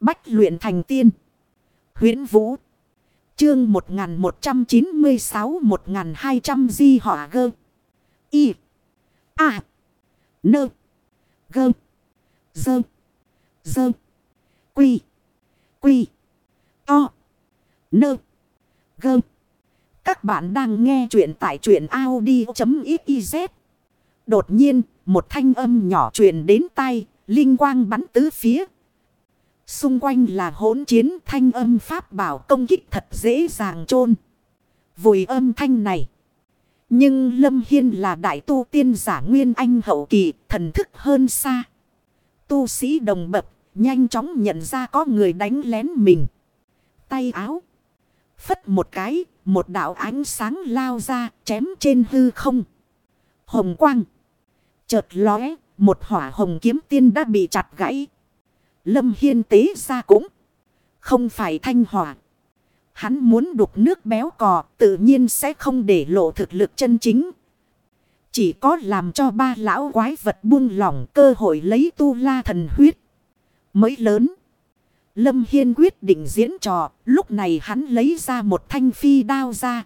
Bách luyện thành tiên. huyễn Vũ. Chương 1196-1200 di họa gơ. Y. A. Nơ. Gơ. Dơ. Dơ. Quy. Quy. To. Nơ. Gơ. Các bạn đang nghe chuyện tại truyện Audi.xyz. Đột nhiên, một thanh âm nhỏ truyền đến tay, linh quang bắn tứ phía. Xung quanh là hỗn chiến thanh âm pháp bảo công kích thật dễ dàng chôn Vùi âm thanh này. Nhưng Lâm Hiên là đại tu tiên giả nguyên anh hậu kỳ, thần thức hơn xa. Tu sĩ đồng bập, nhanh chóng nhận ra có người đánh lén mình. Tay áo. Phất một cái, một đạo ánh sáng lao ra, chém trên hư không. Hồng quang. Chợt lóe, một hỏa hồng kiếm tiên đã bị chặt gãy. Lâm Hiên tế ra cũng không phải thanh hỏa. Hắn muốn đục nước béo cò tự nhiên sẽ không để lộ thực lực chân chính. Chỉ có làm cho ba lão quái vật buông lỏng cơ hội lấy tu la thần huyết. Mới lớn. Lâm Hiên quyết định diễn trò. Lúc này hắn lấy ra một thanh phi đao ra.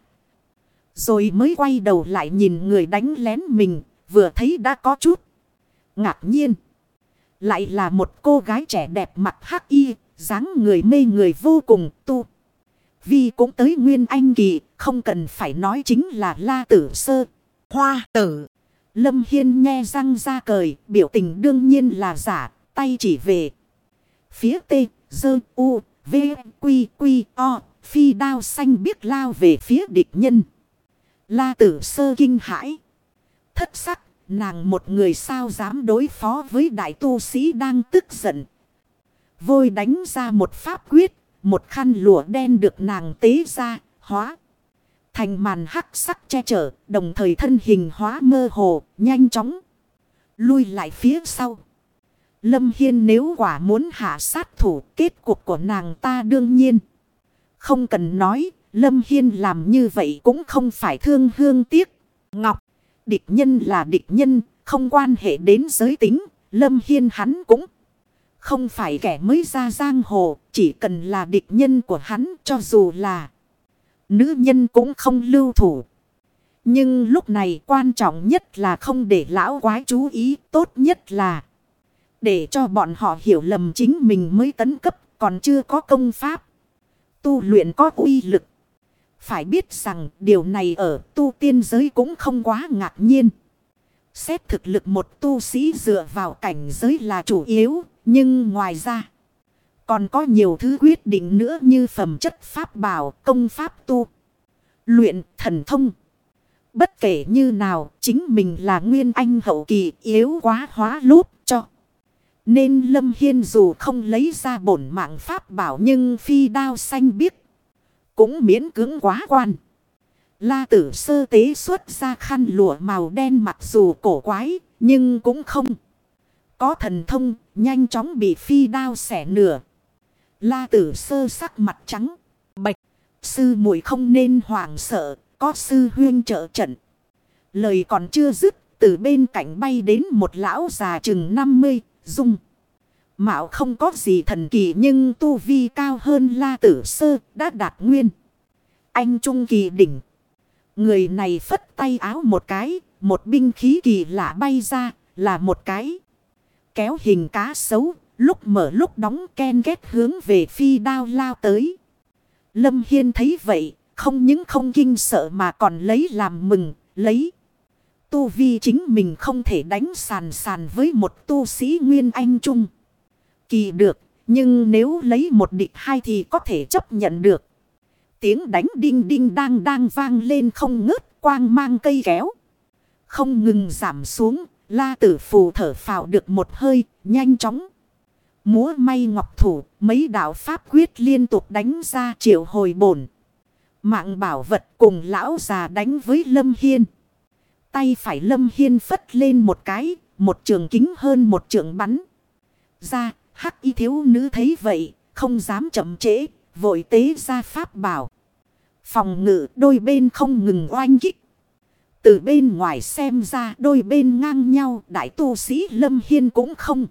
Rồi mới quay đầu lại nhìn người đánh lén mình. Vừa thấy đã có chút. Ngạc nhiên. Lại là một cô gái trẻ đẹp mặt hắc y. dáng người mê người vô cùng tu. Vi cũng tới nguyên anh kỳ. Không cần phải nói chính là la tử sơ. Hoa tử. Lâm Hiên nghe răng ra cười. Biểu tình đương nhiên là giả. Tay chỉ về. Phía tê dơ, u, v, quy, quy, o, phi đao xanh biết lao về phía địch nhân. La tử sơ kinh hãi. Thất sắc, nàng một người sao dám đối phó với đại tu sĩ đang tức giận. Vôi đánh ra một pháp quyết, một khăn lụa đen được nàng tế ra, hóa. Thành màn hắc sắc che chở, đồng thời thân hình hóa mơ hồ, nhanh chóng. Lui lại phía sau. Lâm Hiên nếu quả muốn hạ sát thủ kết cục của nàng ta đương nhiên. Không cần nói, Lâm Hiên làm như vậy cũng không phải thương hương tiếc. Ngọc, địch nhân là địch nhân, không quan hệ đến giới tính, Lâm Hiên hắn cũng không phải kẻ mới ra giang hồ, chỉ cần là địch nhân của hắn cho dù là nữ nhân cũng không lưu thủ. Nhưng lúc này quan trọng nhất là không để lão quái chú ý, tốt nhất là để cho bọn họ hiểu lầm chính mình mới tấn cấp còn chưa có công pháp. Tu luyện có uy lực. Phải biết rằng điều này ở tu tiên giới cũng không quá ngạc nhiên. Xét thực lực một tu sĩ dựa vào cảnh giới là chủ yếu. Nhưng ngoài ra còn có nhiều thứ quyết định nữa như phẩm chất pháp bảo, công pháp tu, luyện, thần thông. Bất kể như nào, chính mình là nguyên anh hậu kỳ yếu quá hóa lút cho. Nên Lâm Hiên dù không lấy ra bổn mạng pháp bảo nhưng phi đao xanh biếc. Cũng miễn cưỡng quá quan. La tử sơ tế xuất ra khăn lụa màu đen mặc dù cổ quái, nhưng cũng không. Có thần thông, nhanh chóng bị phi đao xẻ nửa. La tử sơ sắc mặt trắng. Bạch. Sư muội không nên hoảng sợ. Có sư huyên trợ trận. Lời còn chưa dứt. Từ bên cạnh bay đến một lão già chừng 50 dung. Mạo không có gì thần kỳ nhưng tu vi cao hơn la tử sơ đã đạt nguyên. Anh trung kỳ đỉnh. Người này phất tay áo một cái, một binh khí kỳ lạ bay ra là một cái. Kéo hình cá sấu, lúc mở lúc đóng ken ghét hướng về phi đao lao tới. Lâm Hiên thấy vậy, không những không kinh sợ mà còn lấy làm mừng, lấy tu vi chính mình không thể đánh sàn sàn với một tu sĩ Nguyên Anh Trung. Kỳ được, nhưng nếu lấy một địch hai thì có thể chấp nhận được. Tiếng đánh đinh đinh đang đang vang lên không ngớt quang mang cây kéo. Không ngừng giảm xuống, la tử phù thở phào được một hơi, nhanh chóng. Múa may ngọc thủ, mấy đạo pháp quyết liên tục đánh ra triệu hồi bổn. Mạng bảo vật cùng lão già đánh với Lâm Hiên. Tay phải Lâm Hiên phất lên một cái, một trường kính hơn một trường bắn. Ra, hắc y thiếu nữ thấy vậy, không dám chậm trễ, vội tế ra pháp bảo. Phòng ngự đôi bên không ngừng oanh kích. Từ bên ngoài xem ra đôi bên ngang nhau, đại tu sĩ Lâm Hiên cũng không.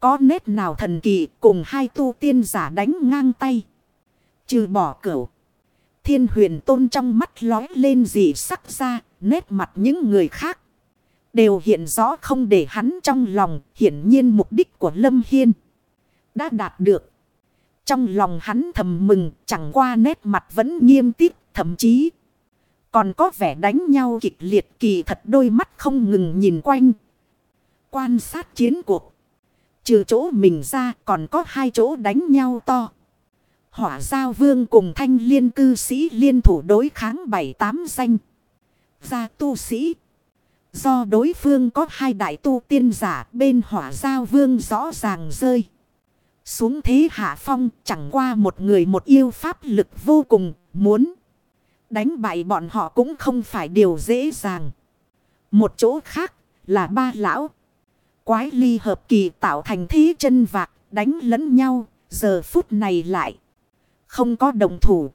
có nét nào thần kỳ cùng hai tu tiên giả đánh ngang tay. Trừ bỏ cửu. Thiên huyền tôn trong mắt lói lên gì sắc ra, nét mặt những người khác. Đều hiện rõ không để hắn trong lòng, hiển nhiên mục đích của Lâm Hiên. Đã đạt được. Trong lòng hắn thầm mừng, chẳng qua nét mặt vẫn nghiêm tít, thậm chí. Còn có vẻ đánh nhau kịch liệt kỳ thật đôi mắt không ngừng nhìn quanh. Quan sát chiến cuộc. Trừ chỗ mình ra còn có hai chỗ đánh nhau to. Hỏa giao vương cùng thanh liên cư sĩ liên thủ đối kháng bảy tám danh. Gia tu sĩ. Do đối phương có hai đại tu tiên giả bên hỏa giao vương rõ ràng rơi. Xuống thế hạ phong chẳng qua một người một yêu pháp lực vô cùng muốn. Đánh bại bọn họ cũng không phải điều dễ dàng. Một chỗ khác là ba lão. Quái ly hợp kỳ tạo thành thế chân vạc đánh lẫn nhau. Giờ phút này lại. Không có đồng thủ.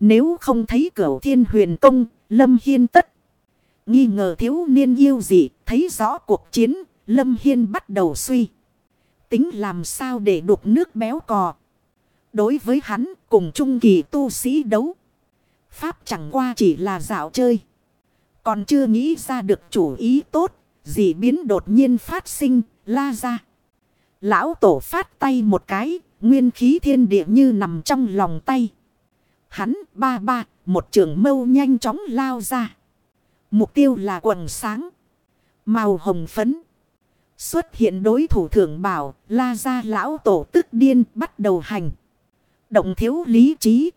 Nếu không thấy cửu thiên huyền công, Lâm Hiên tất. Nghi ngờ thiếu niên yêu gì, thấy rõ cuộc chiến, Lâm Hiên bắt đầu suy. Tính làm sao để đục nước béo cò. Đối với hắn, cùng trung kỳ tu sĩ đấu. Pháp chẳng qua chỉ là dạo chơi. Còn chưa nghĩ ra được chủ ý tốt, gì biến đột nhiên phát sinh, la ra. Lão tổ phát tay một cái, nguyên khí thiên địa như nằm trong lòng tay. Hắn ba ba, một trường mâu nhanh chóng lao ra. Mục tiêu là quần sáng. Màu hồng phấn. Xuất hiện đối thủ thượng bảo, la ra lão tổ tức điên bắt đầu hành. Động thiếu lý trí.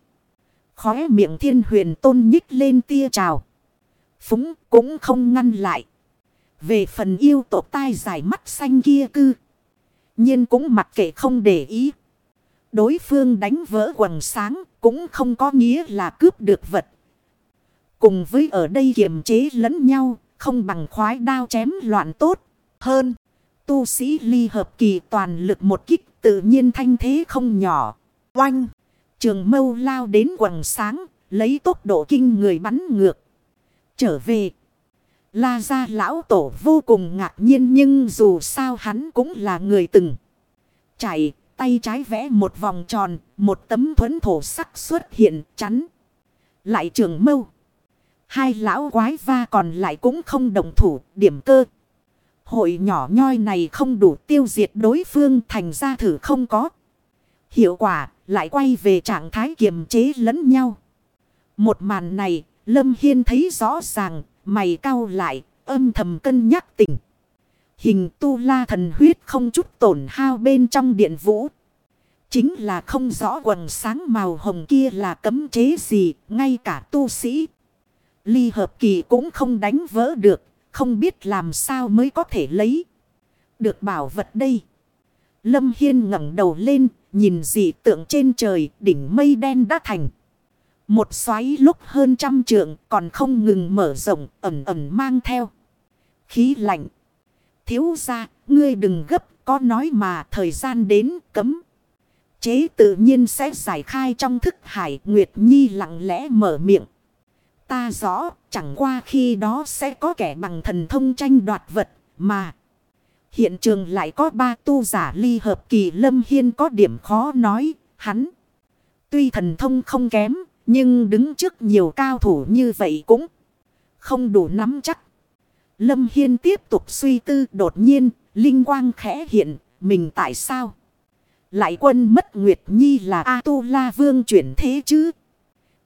Khóe miệng thiên huyền tôn nhích lên tia trào. Phúng cũng không ngăn lại. Về phần yêu tộc tai dài mắt xanh kia cư. nhiên cũng mặc kệ không để ý. Đối phương đánh vỡ quần sáng cũng không có nghĩa là cướp được vật. Cùng với ở đây kiềm chế lẫn nhau, không bằng khoái đao chém loạn tốt. Hơn, tu sĩ ly hợp kỳ toàn lực một kích tự nhiên thanh thế không nhỏ. Oanh, trường mâu lao đến quầng sáng, lấy tốc độ kinh người bắn ngược. Trở về, la ra lão tổ vô cùng ngạc nhiên nhưng dù sao hắn cũng là người từng. Chạy, tay trái vẽ một vòng tròn, một tấm thuẫn thổ sắc xuất hiện chắn. Lại trường mâu. Hai lão quái va còn lại cũng không đồng thủ, điểm cơ. Hội nhỏ nhoi này không đủ tiêu diệt đối phương thành ra thử không có. Hiệu quả lại quay về trạng thái kiềm chế lẫn nhau. Một màn này, Lâm Hiên thấy rõ ràng, mày cau lại, âm thầm cân nhắc tỉnh. Hình tu la thần huyết không chút tổn hao bên trong điện vũ. Chính là không rõ quần sáng màu hồng kia là cấm chế gì, ngay cả tu sĩ. Ly hợp kỳ cũng không đánh vỡ được, không biết làm sao mới có thể lấy được bảo vật đây. Lâm Hiên ngẩng đầu lên, nhìn dị tượng trên trời, đỉnh mây đen đã thành. Một xoáy lúc hơn trăm trượng còn không ngừng mở rộng, ẩm ẩm mang theo. Khí lạnh. Thiếu ra, ngươi đừng gấp, có nói mà thời gian đến cấm. Chế tự nhiên sẽ giải khai trong thức hải Nguyệt Nhi lặng lẽ mở miệng. Ta rõ chẳng qua khi đó sẽ có kẻ bằng thần thông tranh đoạt vật mà. Hiện trường lại có ba tu giả ly hợp kỳ lâm hiên có điểm khó nói. Hắn tuy thần thông không kém nhưng đứng trước nhiều cao thủ như vậy cũng không đủ nắm chắc. Lâm Hiên tiếp tục suy tư đột nhiên, linh quang khẽ hiện, mình tại sao? Lại quân mất Nguyệt Nhi là A-tu-la vương chuyển thế chứ?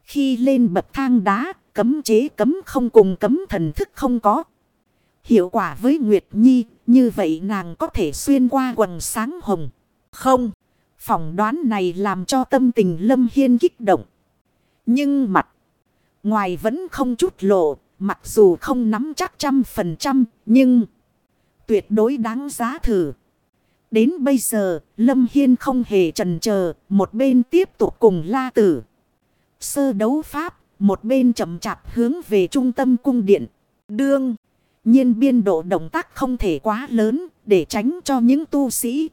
Khi lên bậc thang đá, cấm chế cấm không cùng cấm thần thức không có. Hiệu quả với Nguyệt Nhi, như vậy nàng có thể xuyên qua quần sáng hồng. Không, phỏng đoán này làm cho tâm tình Lâm Hiên kích động. Nhưng mặt, ngoài vẫn không chút lộ, mặc dù không nắm chắc trăm phần trăm, nhưng tuyệt đối đáng giá thử. Đến bây giờ, Lâm Hiên không hề trần chờ một bên tiếp tục cùng la tử. Sơ đấu pháp, một bên chậm chạp hướng về trung tâm cung điện. Đương, nhiên biên độ động tác không thể quá lớn để tránh cho những tu sĩ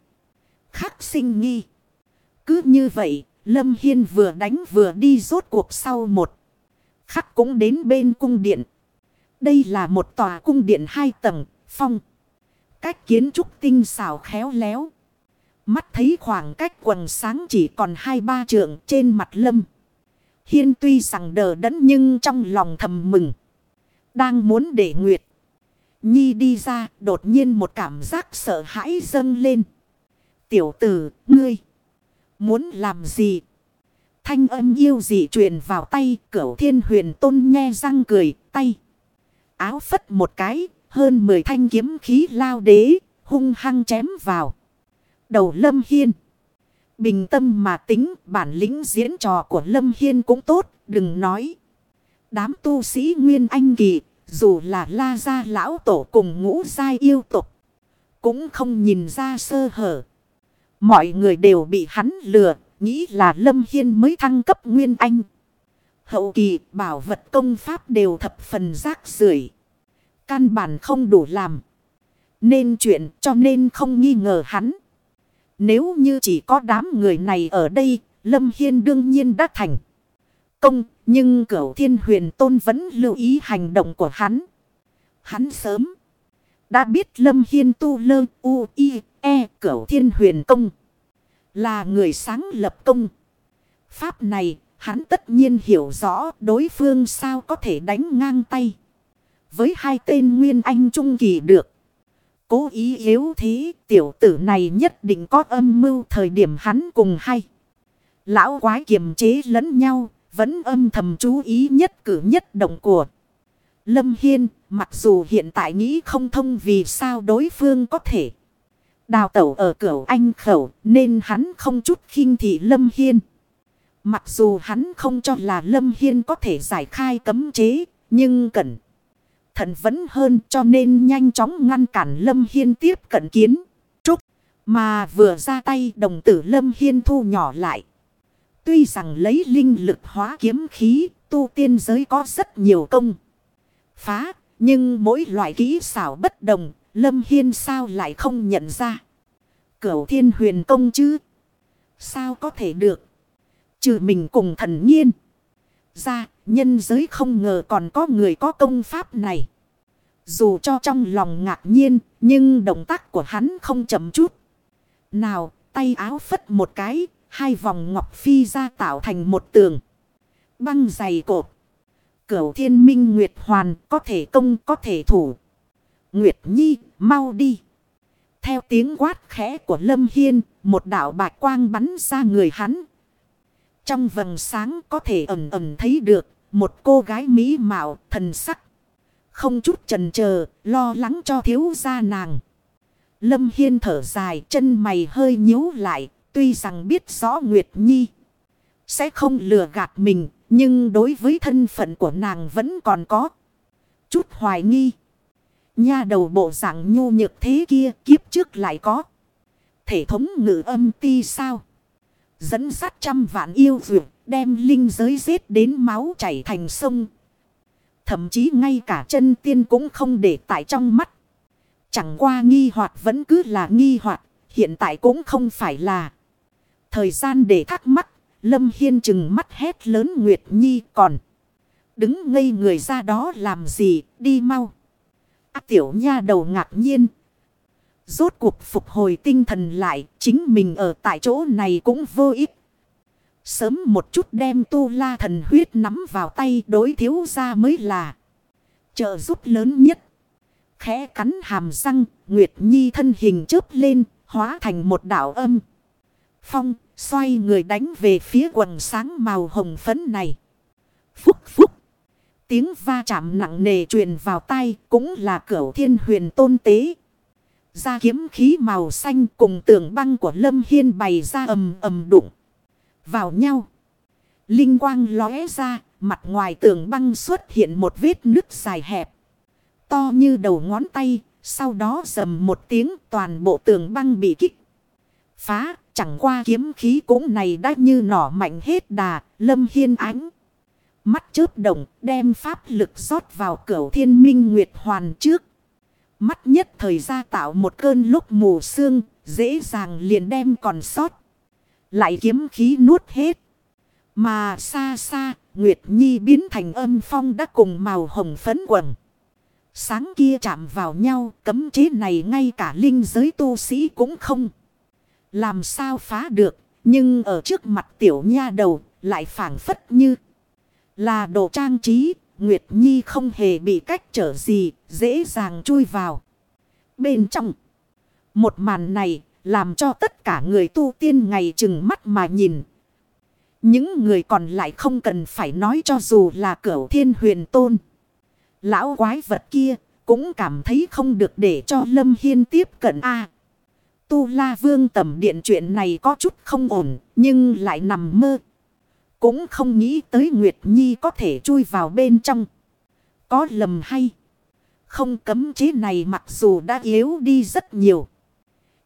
khắc sinh nghi. Cứ như vậy, Lâm Hiên vừa đánh vừa đi rốt cuộc sau một. Khắc cũng đến bên cung điện. Đây là một tòa cung điện hai tầng, phong. Cách kiến trúc tinh xảo khéo léo. Mắt thấy khoảng cách quần sáng chỉ còn hai ba trượng trên mặt lâm. Hiên tuy rằng đờ đẫn nhưng trong lòng thầm mừng. Đang muốn để Nguyệt. Nhi đi ra đột nhiên một cảm giác sợ hãi dâng lên. Tiểu tử, ngươi. Muốn làm gì? Thanh âm yêu dị truyền vào tay. Cửu thiên huyền tôn nhe răng cười. Tay. Áo phất một cái. Hơn 10 thanh kiếm khí lao đế. Hung hăng chém vào. Đầu lâm hiên. Bình tâm mà tính, bản lĩnh diễn trò của lâm hiên cũng tốt. Đừng nói. Đám tu sĩ Nguyên Anh Kỳ, dù là la gia lão tổ cùng ngũ giai yêu tục. Cũng không nhìn ra sơ hở. Mọi người đều bị hắn lừa. Nghĩ là Lâm Hiên mới thăng cấp Nguyên Anh. Hậu kỳ, bảo vật công pháp đều thập phần rác rưởi Căn bản không đủ làm. Nên chuyện cho nên không nghi ngờ hắn. Nếu như chỉ có đám người này ở đây, Lâm Hiên đương nhiên đã thành công, nhưng cửu thiên huyền tôn vẫn lưu ý hành động của hắn. Hắn sớm đã biết Lâm Hiên tu lơ u i e cửu thiên huyền công. Là người sáng lập công. Pháp này hắn tất nhiên hiểu rõ đối phương sao có thể đánh ngang tay. Với hai tên Nguyên Anh Trung Kỳ được. Cố ý yếu thế tiểu tử này nhất định có âm mưu thời điểm hắn cùng hay. Lão quái kiềm chế lẫn nhau vẫn âm thầm chú ý nhất cử nhất động của Lâm Hiên. Mặc dù hiện tại nghĩ không thông vì sao đối phương có thể đào tẩu ở cửa anh khẩu nên hắn không chút khinh thị Lâm Hiên. Mặc dù hắn không cho là Lâm Hiên có thể giải khai cấm chế, nhưng cẩn thận vẫn hơn cho nên nhanh chóng ngăn cản Lâm Hiên tiếp cận kiến. Trúc, mà vừa ra tay đồng tử Lâm Hiên thu nhỏ lại. Tuy rằng lấy linh lực hóa kiếm khí, tu tiên giới có rất nhiều công. Phá, nhưng mỗi loại kỹ xảo bất đồng, Lâm Hiên sao lại không nhận ra. Cửu thiên huyền công chứ? Sao có thể được? Trừ mình cùng thần nhiên. Ra, nhân giới không ngờ còn có người có công pháp này. Dù cho trong lòng ngạc nhiên, nhưng động tác của hắn không chậm chút. Nào, tay áo phất một cái, Hai vòng ngọc phi ra tạo thành một tường. Băng dày cột. Cửu thiên minh Nguyệt Hoàn có thể công có thể thủ. Nguyệt Nhi mau đi. Theo tiếng quát khẽ của Lâm Hiên, một đạo bạch quang bắn ra người hắn. Trong vầng sáng có thể ẩn ẩn thấy được một cô gái mỹ mạo thần sắc. Không chút trần chờ lo lắng cho thiếu gia nàng. Lâm Hiên thở dài chân mày hơi nhíu lại Tuy rằng biết rõ Nguyệt Nhi sẽ không lừa gạt mình, nhưng đối với thân phận của nàng vẫn còn có chút hoài nghi. Nha đầu bộ dạng nhu nhược thế kia kiếp trước lại có. Thể thống ngữ âm ti sao? Dẫn sát trăm vạn yêu vượt đem linh giới giết đến máu chảy thành sông. Thậm chí ngay cả chân tiên cũng không để tại trong mắt. Chẳng qua nghi hoặc vẫn cứ là nghi hoặc hiện tại cũng không phải là. Thời gian để thắc mắc, Lâm Hiên chừng mắt hét lớn Nguyệt Nhi còn. Đứng ngây người ra đó làm gì, đi mau. À, tiểu nha đầu ngạc nhiên. Rốt cuộc phục hồi tinh thần lại, chính mình ở tại chỗ này cũng vô ích. Sớm một chút đem tu la thần huyết nắm vào tay đối thiếu ra mới là. Trợ giúp lớn nhất. Khẽ cắn hàm răng, Nguyệt Nhi thân hình chớp lên, hóa thành một đảo âm. Phong xoay người đánh về phía quần sáng màu hồng phấn này. Phúc phúc. Tiếng va chạm nặng nề truyền vào tay cũng là cửu thiên huyền tôn tế. Ra kiếm khí màu xanh cùng tường băng của Lâm Hiên bày ra ầm ầm đụng. Vào nhau. Linh quang lóe ra, mặt ngoài tường băng xuất hiện một vết nứt dài hẹp. To như đầu ngón tay, sau đó rầm một tiếng toàn bộ tường băng bị kích. Phá, Chẳng qua kiếm khí cũng này đã như nỏ mạnh hết đà, lâm hiên ánh. Mắt chớp động đem pháp lực rót vào cửa thiên minh nguyệt hoàn trước. Mắt nhất thời ra tạo một cơn lúc mù sương, dễ dàng liền đem còn sót. Lại kiếm khí nuốt hết. Mà xa xa, Nguyệt Nhi biến thành âm phong đã cùng màu hồng phấn quần. Sáng kia chạm vào nhau, cấm chế này ngay cả linh giới tu sĩ cũng không Làm sao phá được. Nhưng ở trước mặt tiểu nha đầu lại phản phất như là đồ trang trí. Nguyệt Nhi không hề bị cách trở gì, dễ dàng chui vào. Bên trong, một màn này làm cho tất cả người tu tiên ngày chừng mắt mà nhìn. Những người còn lại không cần phải nói cho dù là cửu thiên huyền tôn. Lão quái vật kia cũng cảm thấy không được để cho Lâm Hiên tiếp cận a Tu La Vương tầm điện chuyện này có chút không ổn nhưng lại nằm mơ. Cũng không nghĩ tới Nguyệt Nhi có thể chui vào bên trong. Có lầm hay. Không cấm chế này mặc dù đã yếu đi rất nhiều.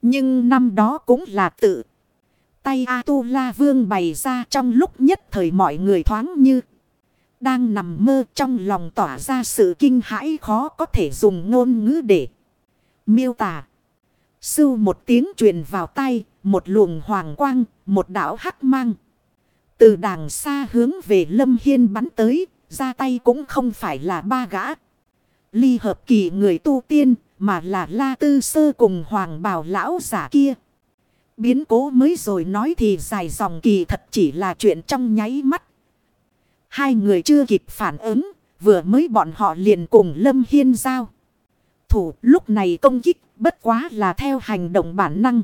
Nhưng năm đó cũng là tự. Tay A-tu-la vương bày ra trong lúc nhất thời mọi người thoáng như. Đang nằm mơ trong lòng tỏa ra sự kinh hãi khó có thể dùng ngôn ngữ để miêu tả. Sưu một tiếng truyền vào tay, một luồng hoàng quang, một đảo hắc mang. Từ đàng xa hướng về Lâm Hiên bắn tới, ra tay cũng không phải là ba gã. Ly hợp kỳ người tu tiên, mà là La Tư Sơ cùng Hoàng Bảo Lão giả kia. Biến cố mới rồi nói thì dài dòng kỳ thật chỉ là chuyện trong nháy mắt. Hai người chưa kịp phản ứng, vừa mới bọn họ liền cùng Lâm Hiên giao. Thủ lúc này công kích bất quá là theo hành động bản năng.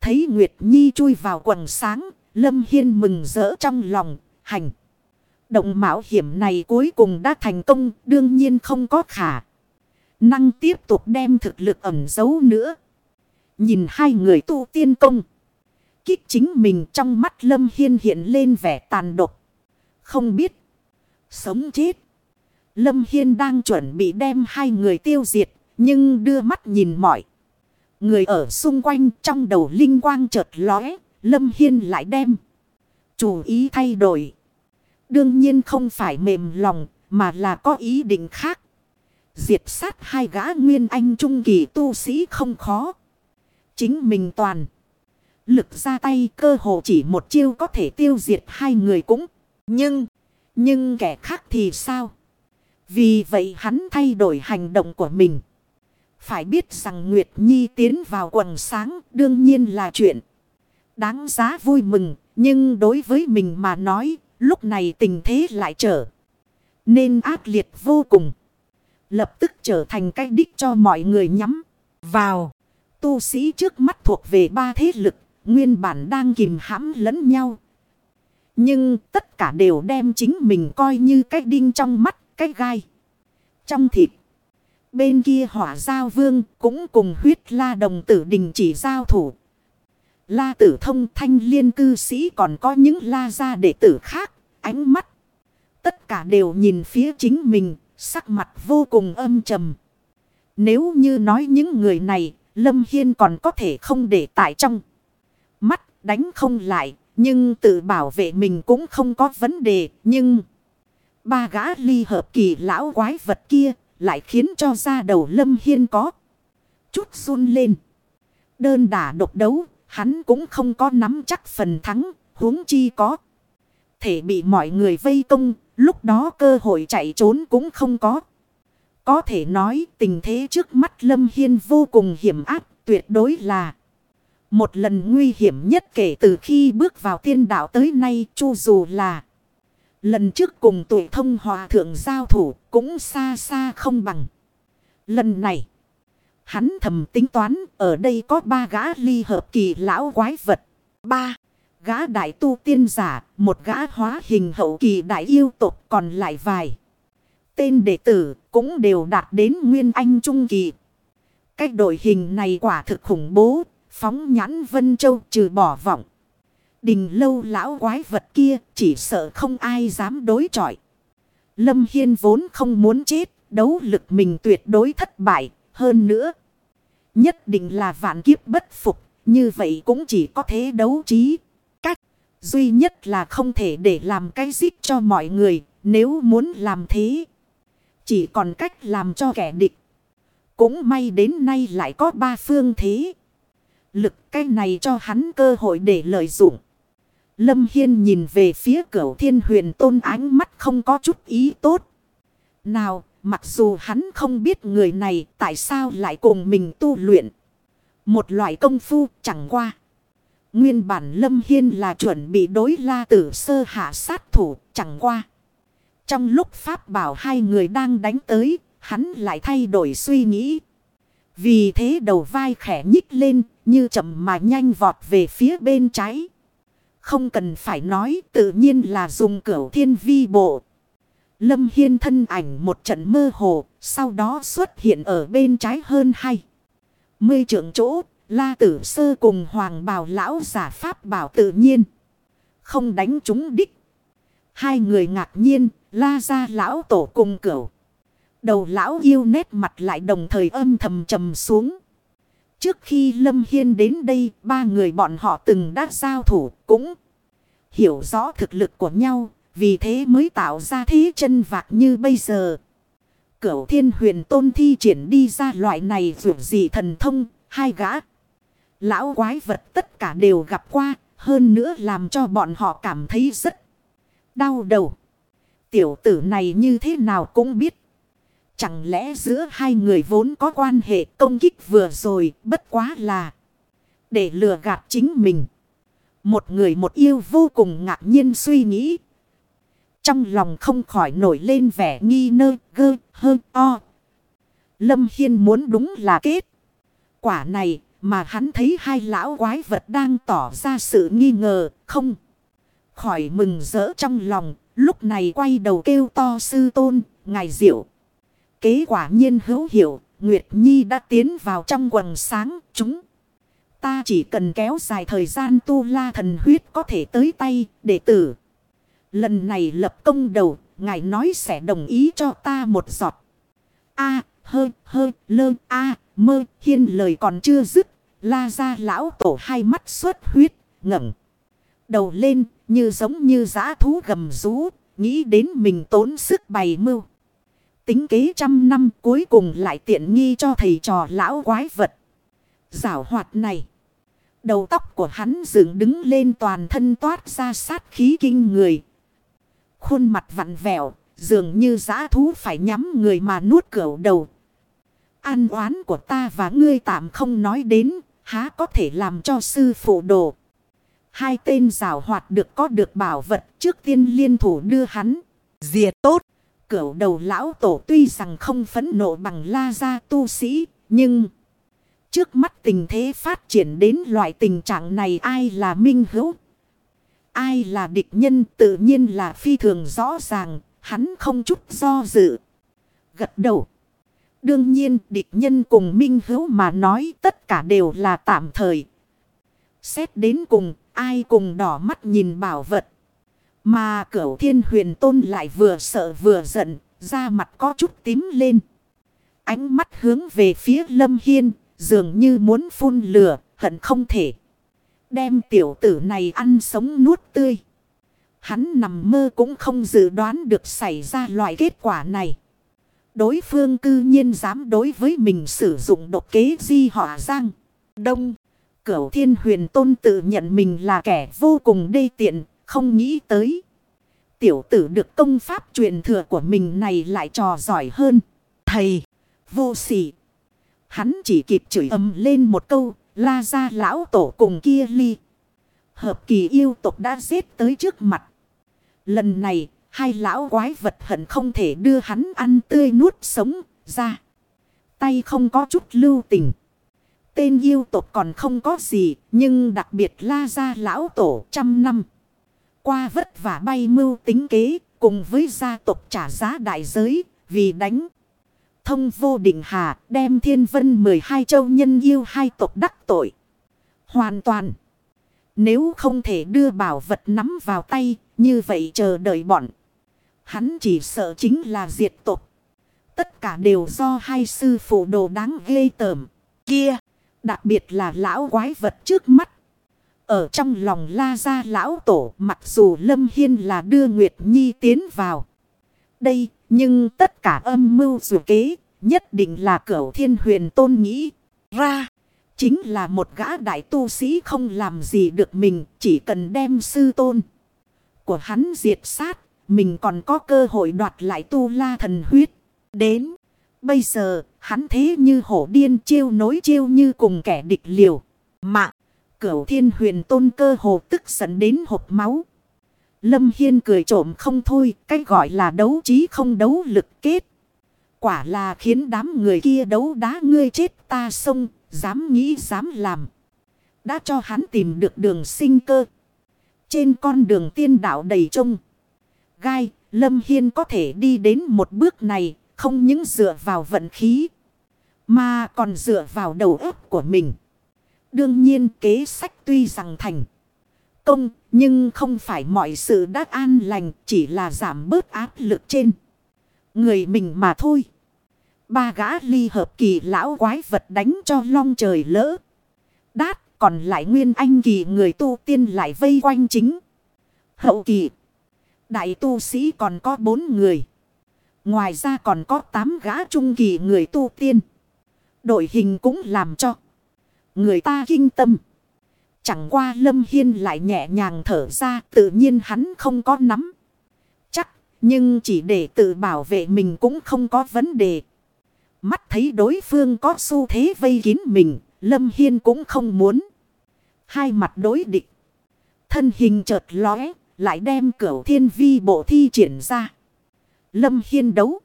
Thấy Nguyệt Nhi chui vào quần sáng, Lâm Hiên mừng rỡ trong lòng, hành. Động mạo hiểm này cuối cùng đã thành công, đương nhiên không có khả. Năng tiếp tục đem thực lực ẩn giấu nữa. Nhìn hai người tu tiên công. Kích chính mình trong mắt Lâm Hiên hiện lên vẻ tàn độc. Không biết. Sống chết. Lâm Hiên đang chuẩn bị đem hai người tiêu diệt. Nhưng đưa mắt nhìn mọi. Người ở xung quanh trong đầu linh quang chợt lóe. Lâm Hiên lại đem. Chủ ý thay đổi. Đương nhiên không phải mềm lòng. Mà là có ý định khác. Diệt sát hai gã nguyên anh trung kỳ tu sĩ không khó. Chính mình toàn. Lực ra tay cơ hồ chỉ một chiêu có thể tiêu diệt hai người cũng. Nhưng, nhưng kẻ khác thì sao? Vì vậy hắn thay đổi hành động của mình. Phải biết rằng Nguyệt Nhi tiến vào quần sáng đương nhiên là chuyện. Đáng giá vui mừng. Nhưng đối với mình mà nói lúc này tình thế lại trở. Nên ác liệt vô cùng. Lập tức trở thành cái đích cho mọi người nhắm vào. Tu sĩ trước mắt thuộc về ba thế lực, nguyên bản đang kìm hãm lẫn nhau. Nhưng tất cả đều đem chính mình coi như cái đinh trong mắt, cái gai. Trong thịt. Bên kia hỏa giao vương cũng cùng huyết la đồng tử đình chỉ giao thủ. La tử thông thanh liên cư sĩ còn có những la gia đệ tử khác, ánh mắt. Tất cả đều nhìn phía chính mình, sắc mặt vô cùng âm trầm. Nếu như nói những người này Lâm Hiên còn có thể không để tại trong. Mắt đánh không lại. Nhưng tự bảo vệ mình cũng không có vấn đề. Nhưng ba gã ly hợp kỳ lão quái vật kia lại khiến cho ra đầu Lâm Hiên có chút run lên. Đơn đả độc đấu, hắn cũng không có nắm chắc phần thắng, huống chi có. Thể bị mọi người vây công, lúc đó cơ hội chạy trốn cũng không có. Có thể nói tình thế trước mắt Lâm Hiên vô cùng hiểm áp, tuyệt đối là một lần nguy hiểm nhất kể từ khi bước vào tiên đạo tới nay chu dù là lần trước cùng tuổi thông hòa thượng giao thủ cũng xa xa không bằng. Lần này hắn thầm tính toán ở đây có ba gã ly hợp kỳ lão quái vật. Ba gã đại tu tiên giả, một gã hóa hình hậu kỳ đại yêu tộc còn lại vài. Tên đệ tử cũng đều đạt đến nguyên anh trung kỳ. Cách đội hình này quả thực khủng bố, phóng nhãn Vân Châu trừ bỏ vọng. Đình lâu lão quái vật kia chỉ sợ không ai dám đối chọi. Lâm Hiên vốn không muốn chết, đấu lực mình tuyệt đối thất bại, hơn nữa. Nhất định là vạn kiếp bất phục, như vậy cũng chỉ có thế đấu trí. Cách duy nhất là không thể để làm cái giết cho mọi người, nếu muốn làm thế. Chỉ còn cách làm cho kẻ địch. Cũng may đến nay lại có ba phương thế. Lực cái này cho hắn cơ hội để lợi dụng. Lâm Hiên nhìn về phía cửu thiên huyền tôn ánh mắt không có chút ý tốt. Nào, mặc dù hắn không biết người này tại sao lại cùng mình tu luyện. Một loại công phu chẳng qua. Nguyên bản Lâm Hiên là chuẩn bị đối la tử sơ hạ sát thủ chẳng qua. Trong lúc Pháp bảo hai người đang đánh tới, hắn lại thay đổi suy nghĩ. Vì thế đầu vai khẽ nhích lên như chậm mà nhanh vọt về phía bên trái. Không cần phải nói tự nhiên là dùng cửu thiên vi bộ. Lâm Hiên thân ảnh một trận mơ hồ, sau đó xuất hiện ở bên trái hơn hay. Mươi trưởng chỗ, la tử sơ cùng hoàng bào lão giả pháp bảo tự nhiên. Không đánh chúng đích. Hai người ngạc nhiên, la ra lão tổ cùng cửu. Đầu lão yêu nét mặt lại đồng thời âm thầm trầm xuống. Trước khi Lâm Hiên đến đây, ba người bọn họ từng đã giao thủ, cũng hiểu rõ thực lực của nhau, vì thế mới tạo ra thế chân vạc như bây giờ. Cửu thiên huyền tôn thi triển đi ra loại này dù gì thần thông, hai gã. Lão quái vật tất cả đều gặp qua, hơn nữa làm cho bọn họ cảm thấy rất đau đầu. Tiểu tử này như thế nào cũng biết. Chẳng lẽ giữa hai người vốn có quan hệ công kích vừa rồi bất quá là để lừa gạt chính mình. Một người một yêu vô cùng ngạc nhiên suy nghĩ. Trong lòng không khỏi nổi lên vẻ nghi nơ gơ, hơ, o. Lâm Hiên muốn đúng là kết. Quả này mà hắn thấy hai lão quái vật đang tỏ ra sự nghi ngờ, không. Khỏi mừng rỡ trong lòng, lúc này quay đầu kêu to sư tôn, ngài diệu. Kế quả nhiên hữu hiểu Nguyệt Nhi đã tiến vào trong quần sáng, chúng. Ta chỉ cần kéo dài thời gian tu la thần huyết có thể tới tay để tử. Lần này lập công đầu, ngài nói sẽ đồng ý cho ta một giọt. A, hơ, hơ, lơ, a, mơ, hiên lời còn chưa dứt. La ra lão tổ hai mắt xuất huyết, ngẩng Đầu lên, như giống như giã thú gầm rú, nghĩ đến mình tốn sức bày mưu. Tính kế trăm năm cuối cùng lại tiện nghi cho thầy trò lão quái vật. Giảo hoạt này. Đầu tóc của hắn dựng đứng lên toàn thân toát ra sát khí kinh người. Khuôn mặt vặn vẹo, dường như giã thú phải nhắm người mà nuốt cửu đầu. An oán của ta và ngươi tạm không nói đến, há có thể làm cho sư phụ đồ. Hai tên rào hoạt được có được bảo vật trước tiên liên thủ đưa hắn. Diệt tốt. Cửu đầu lão tổ tuy rằng không phấn nộ bằng la gia tu sĩ, nhưng... Trước mắt tình thế phát triển đến loại tình trạng này ai là minh hữu? Ai là địch nhân tự nhiên là phi thường rõ ràng, hắn không chút do dự. Gật đầu. Đương nhiên địch nhân cùng minh hữu mà nói tất cả đều là tạm thời. Xét đến cùng, ai cùng đỏ mắt nhìn bảo vật. Mà cửu thiên huyền tôn lại vừa sợ vừa giận, da mặt có chút tím lên. Ánh mắt hướng về phía lâm hiên, dường như muốn phun lửa, hận không thể. Đem tiểu tử này ăn sống nuốt tươi. Hắn nằm mơ cũng không dự đoán được xảy ra loại kết quả này. Đối phương cư nhiên dám đối với mình sử dụng độc kế di họa giang. Đông. Cửu thiên huyền tôn tự nhận mình là kẻ vô cùng đê tiện. Không nghĩ tới. Tiểu tử được công pháp truyền thừa của mình này lại trò giỏi hơn. Thầy. Vô sỉ. Hắn chỉ kịp chửi ầm lên một câu. La ra lão tổ cùng kia ly. Hợp kỳ yêu tục đã giết tới trước mặt. Lần này, Hai lão quái vật hận không thể đưa hắn ăn tươi nuốt sống, ra. Tay không có chút lưu tình. Tên yêu tộc còn không có gì. Nhưng đặc biệt la ra lão tổ trăm năm. Qua vất vả bay mưu tính kế. Cùng với gia tộc trả giá đại giới. Vì đánh. Thông vô định hà đem thiên vân 12 châu nhân yêu hai tộc đắc tội. Hoàn toàn. Nếu không thể đưa bảo vật nắm vào tay. Như vậy chờ đợi bọn. Hắn chỉ sợ chính là diệt tộc. Tất cả đều do hai sư phụ đồ đáng ghê tởm. Kia, đặc biệt là lão quái vật trước mắt. Ở trong lòng la ra lão tổ mặc dù Lâm Hiên là đưa Nguyệt Nhi tiến vào. Đây, nhưng tất cả âm mưu dù kế, nhất định là cửu thiên huyền tôn nghĩ ra. Chính là một gã đại tu sĩ không làm gì được mình, chỉ cần đem sư tôn của hắn diệt sát, mình còn có cơ hội đoạt lại tu la thần huyết. Đến. Bây giờ hắn thế như hổ điên chiêu nối chiêu như cùng kẻ địch liều. Mạng. Cửu thiên huyền tôn cơ hồ tức giận đến hộp máu. Lâm Hiên cười trộm không thôi, cái gọi là đấu trí không đấu lực kết. Quả là khiến đám người kia đấu đá ngươi chết ta sông, dám nghĩ dám làm. Đã cho hắn tìm được đường sinh cơ. Trên con đường tiên đạo đầy trông. Gai, Lâm Hiên có thể đi đến một bước này, không những dựa vào vận khí. Mà còn dựa vào đầu óc của mình. Đương nhiên kế sách tuy rằng thành công, nhưng không phải mọi sự đã an lành, chỉ là giảm bớt áp lực trên người mình mà thôi. Ba gã ly hợp kỳ lão quái vật đánh cho long trời lỡ. Đát, còn lại nguyên anh kỳ người tu tiên lại vây quanh chính. Hậu kỳ. Đại tu sĩ còn có bốn người. Ngoài ra còn có tám gã trung kỳ người tu tiên. Đội hình cũng làm cho người ta kinh tâm. Chẳng qua Lâm Hiên lại nhẹ nhàng thở ra tự nhiên hắn không có nắm. Chắc nhưng chỉ để tự bảo vệ mình cũng không có vấn đề. Mắt thấy đối phương có xu thế vây kín mình, Lâm Hiên cũng không muốn. Hai mặt đối địch. Thân hình chợt lóe, lại đem cửu thiên vi bộ thi triển ra. Lâm Hiên đấu.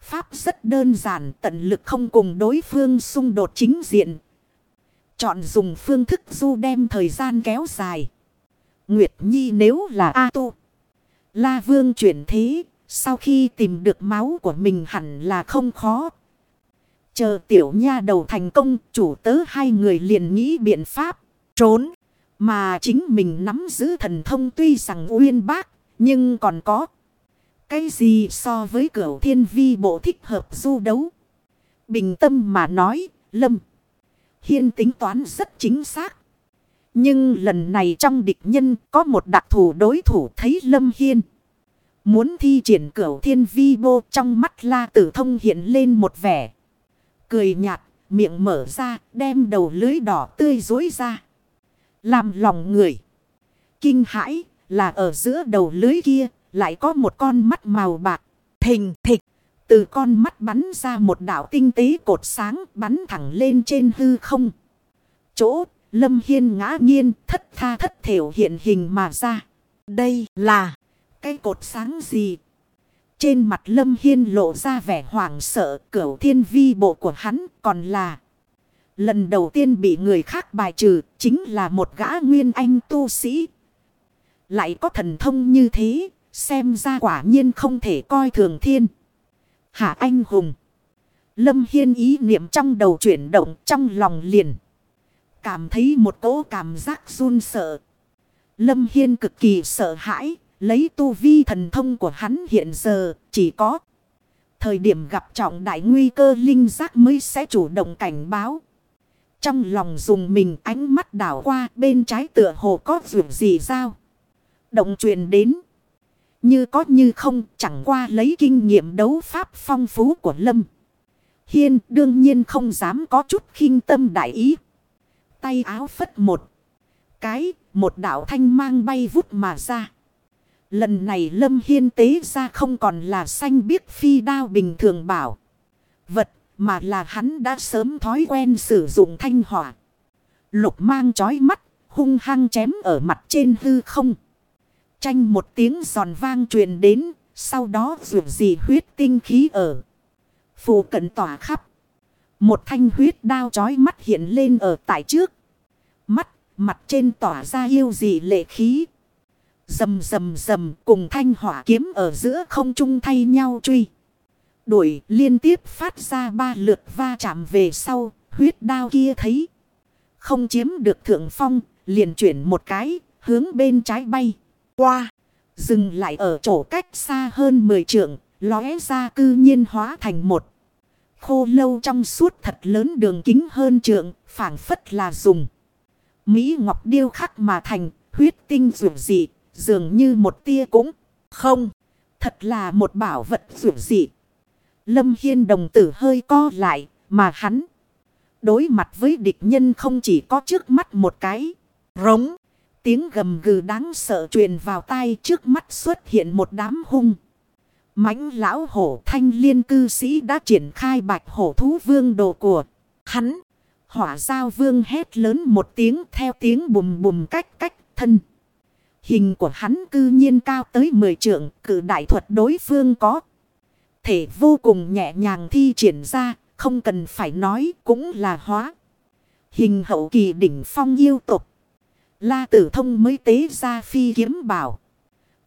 Pháp rất đơn giản, tận lực không cùng đối phương xung đột chính diện. Chọn dùng phương thức du đem thời gian kéo dài. Nguyệt Nhi nếu là A Tu. La Vương chuyển thế, sau khi tìm được máu của mình hẳn là không khó. Chờ tiểu nha đầu thành công, chủ tớ hai người liền nghĩ biện pháp, trốn. Mà chính mình nắm giữ thần thông tuy rằng uyên bác, nhưng còn có. Cái gì so với cửu thiên vi bộ thích hợp du đấu? Bình tâm mà nói, lâm. Hiên tính toán rất chính xác. Nhưng lần này trong địch nhân có một đặc thù đối thủ thấy lâm hiên. Muốn thi triển cửu thiên vi Bô trong mắt la tử thông hiện lên một vẻ. Cười nhạt, miệng mở ra, đem đầu lưới đỏ tươi dối ra. Làm lòng người. Kinh hãi là ở giữa đầu lưới kia lại có một con mắt màu bạc. Thình thịch. Từ con mắt bắn ra một đảo tinh tế cột sáng bắn thẳng lên trên hư không. Chỗ Lâm Hiên ngã nhiên thất tha thất thiểu hiện hình mà ra. Đây là cái cột sáng gì? Trên mặt Lâm Hiên lộ ra vẻ hoảng sợ cửu thiên vi bộ của hắn còn là. Lần đầu tiên bị người khác bài trừ chính là một gã nguyên anh tu sĩ. Lại có thần thông như thế, xem ra quả nhiên không thể coi thường thiên. Hạ anh hùng. Lâm Hiên ý niệm trong đầu chuyển động trong lòng liền. Cảm thấy một cỗ cảm giác run sợ. Lâm Hiên cực kỳ sợ hãi, lấy tu vi thần thông của hắn hiện giờ chỉ có. Thời điểm gặp trọng đại nguy cơ linh giác mới sẽ chủ động cảnh báo. Trong lòng dùng mình ánh mắt đảo qua bên trái tựa hồ có vượt gì sao. Động truyền đến. Như có như không chẳng qua lấy kinh nghiệm đấu pháp phong phú của Lâm. Hiên đương nhiên không dám có chút khinh tâm đại ý. Tay áo phất một. Cái một đạo thanh mang bay vút mà ra. Lần này Lâm Hiên tế ra không còn là xanh biếc phi đao bình thường bảo. Vật mà là hắn đã sớm thói quen sử dụng thanh hỏa. Lục mang chói mắt, hung hăng chém ở mặt trên hư không. Tranh một tiếng giòn vang truyền đến, sau đó rượu gì huyết tinh khí ở. Phù cận tỏa khắp. Một thanh huyết đao chói mắt hiện lên ở tại trước. Mắt, mặt trên tỏa ra yêu dị lệ khí. Dầm dầm dầm cùng thanh hỏa kiếm ở giữa không trung thay nhau truy đuổi liên tiếp phát ra ba lượt va chạm về sau, huyết đao kia thấy. Không chiếm được thượng phong, liền chuyển một cái, hướng bên trái bay. Qua, dừng lại ở chỗ cách xa hơn 10 trượng, lóe ra cư nhiên hóa thành một. Khô lâu trong suốt thật lớn đường kính hơn trượng, phản phất là dùng. Mỹ Ngọc điêu khắc mà thành, huyết tinh rượu dị, dường như một tia cũng không. Thật là một bảo vật rượu dị. Lâm Hiên đồng tử hơi co lại, mà hắn. Đối mặt với địch nhân không chỉ có trước mắt một cái. Rống. Tiếng gầm gừ đáng sợ truyền vào tai trước mắt xuất hiện một đám hung. mãnh lão hổ thanh liên cư sĩ đã triển khai bạch hổ thú vương đồ của hắn. Hỏa giao vương hét lớn một tiếng theo tiếng bùm bùm cách cách thân. Hình của hắn cư nhiên cao tới 10 trượng, cử đại thuật đối phương có. Thể vô cùng nhẹ nhàng thi triển ra, không cần phải nói cũng là hóa. Hình hậu kỳ đỉnh phong yêu tục. La tử thông mới tế ra phi kiếm bảo.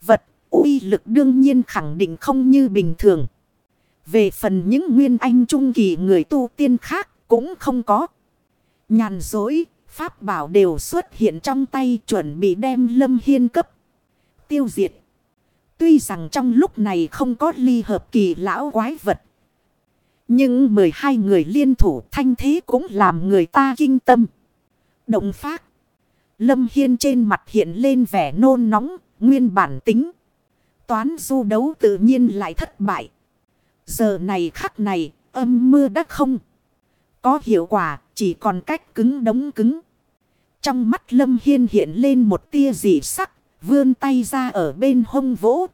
Vật uy lực đương nhiên khẳng định không như bình thường. Về phần những nguyên anh trung kỳ người tu tiên khác cũng không có. Nhàn dối, pháp bảo đều xuất hiện trong tay chuẩn bị đem lâm hiên cấp. Tiêu diệt. Tuy rằng trong lúc này không có ly hợp kỳ lão quái vật. Nhưng 12 người liên thủ thanh thế cũng làm người ta kinh tâm. Động phát. Lâm Hiên trên mặt hiện lên vẻ nôn nóng, nguyên bản tính. Toán du đấu tự nhiên lại thất bại. Giờ này khắc này, âm mưa đã không. Có hiệu quả, chỉ còn cách cứng đống cứng. Trong mắt Lâm Hiên hiện lên một tia dị sắc, vươn tay ra ở bên hông vỗ.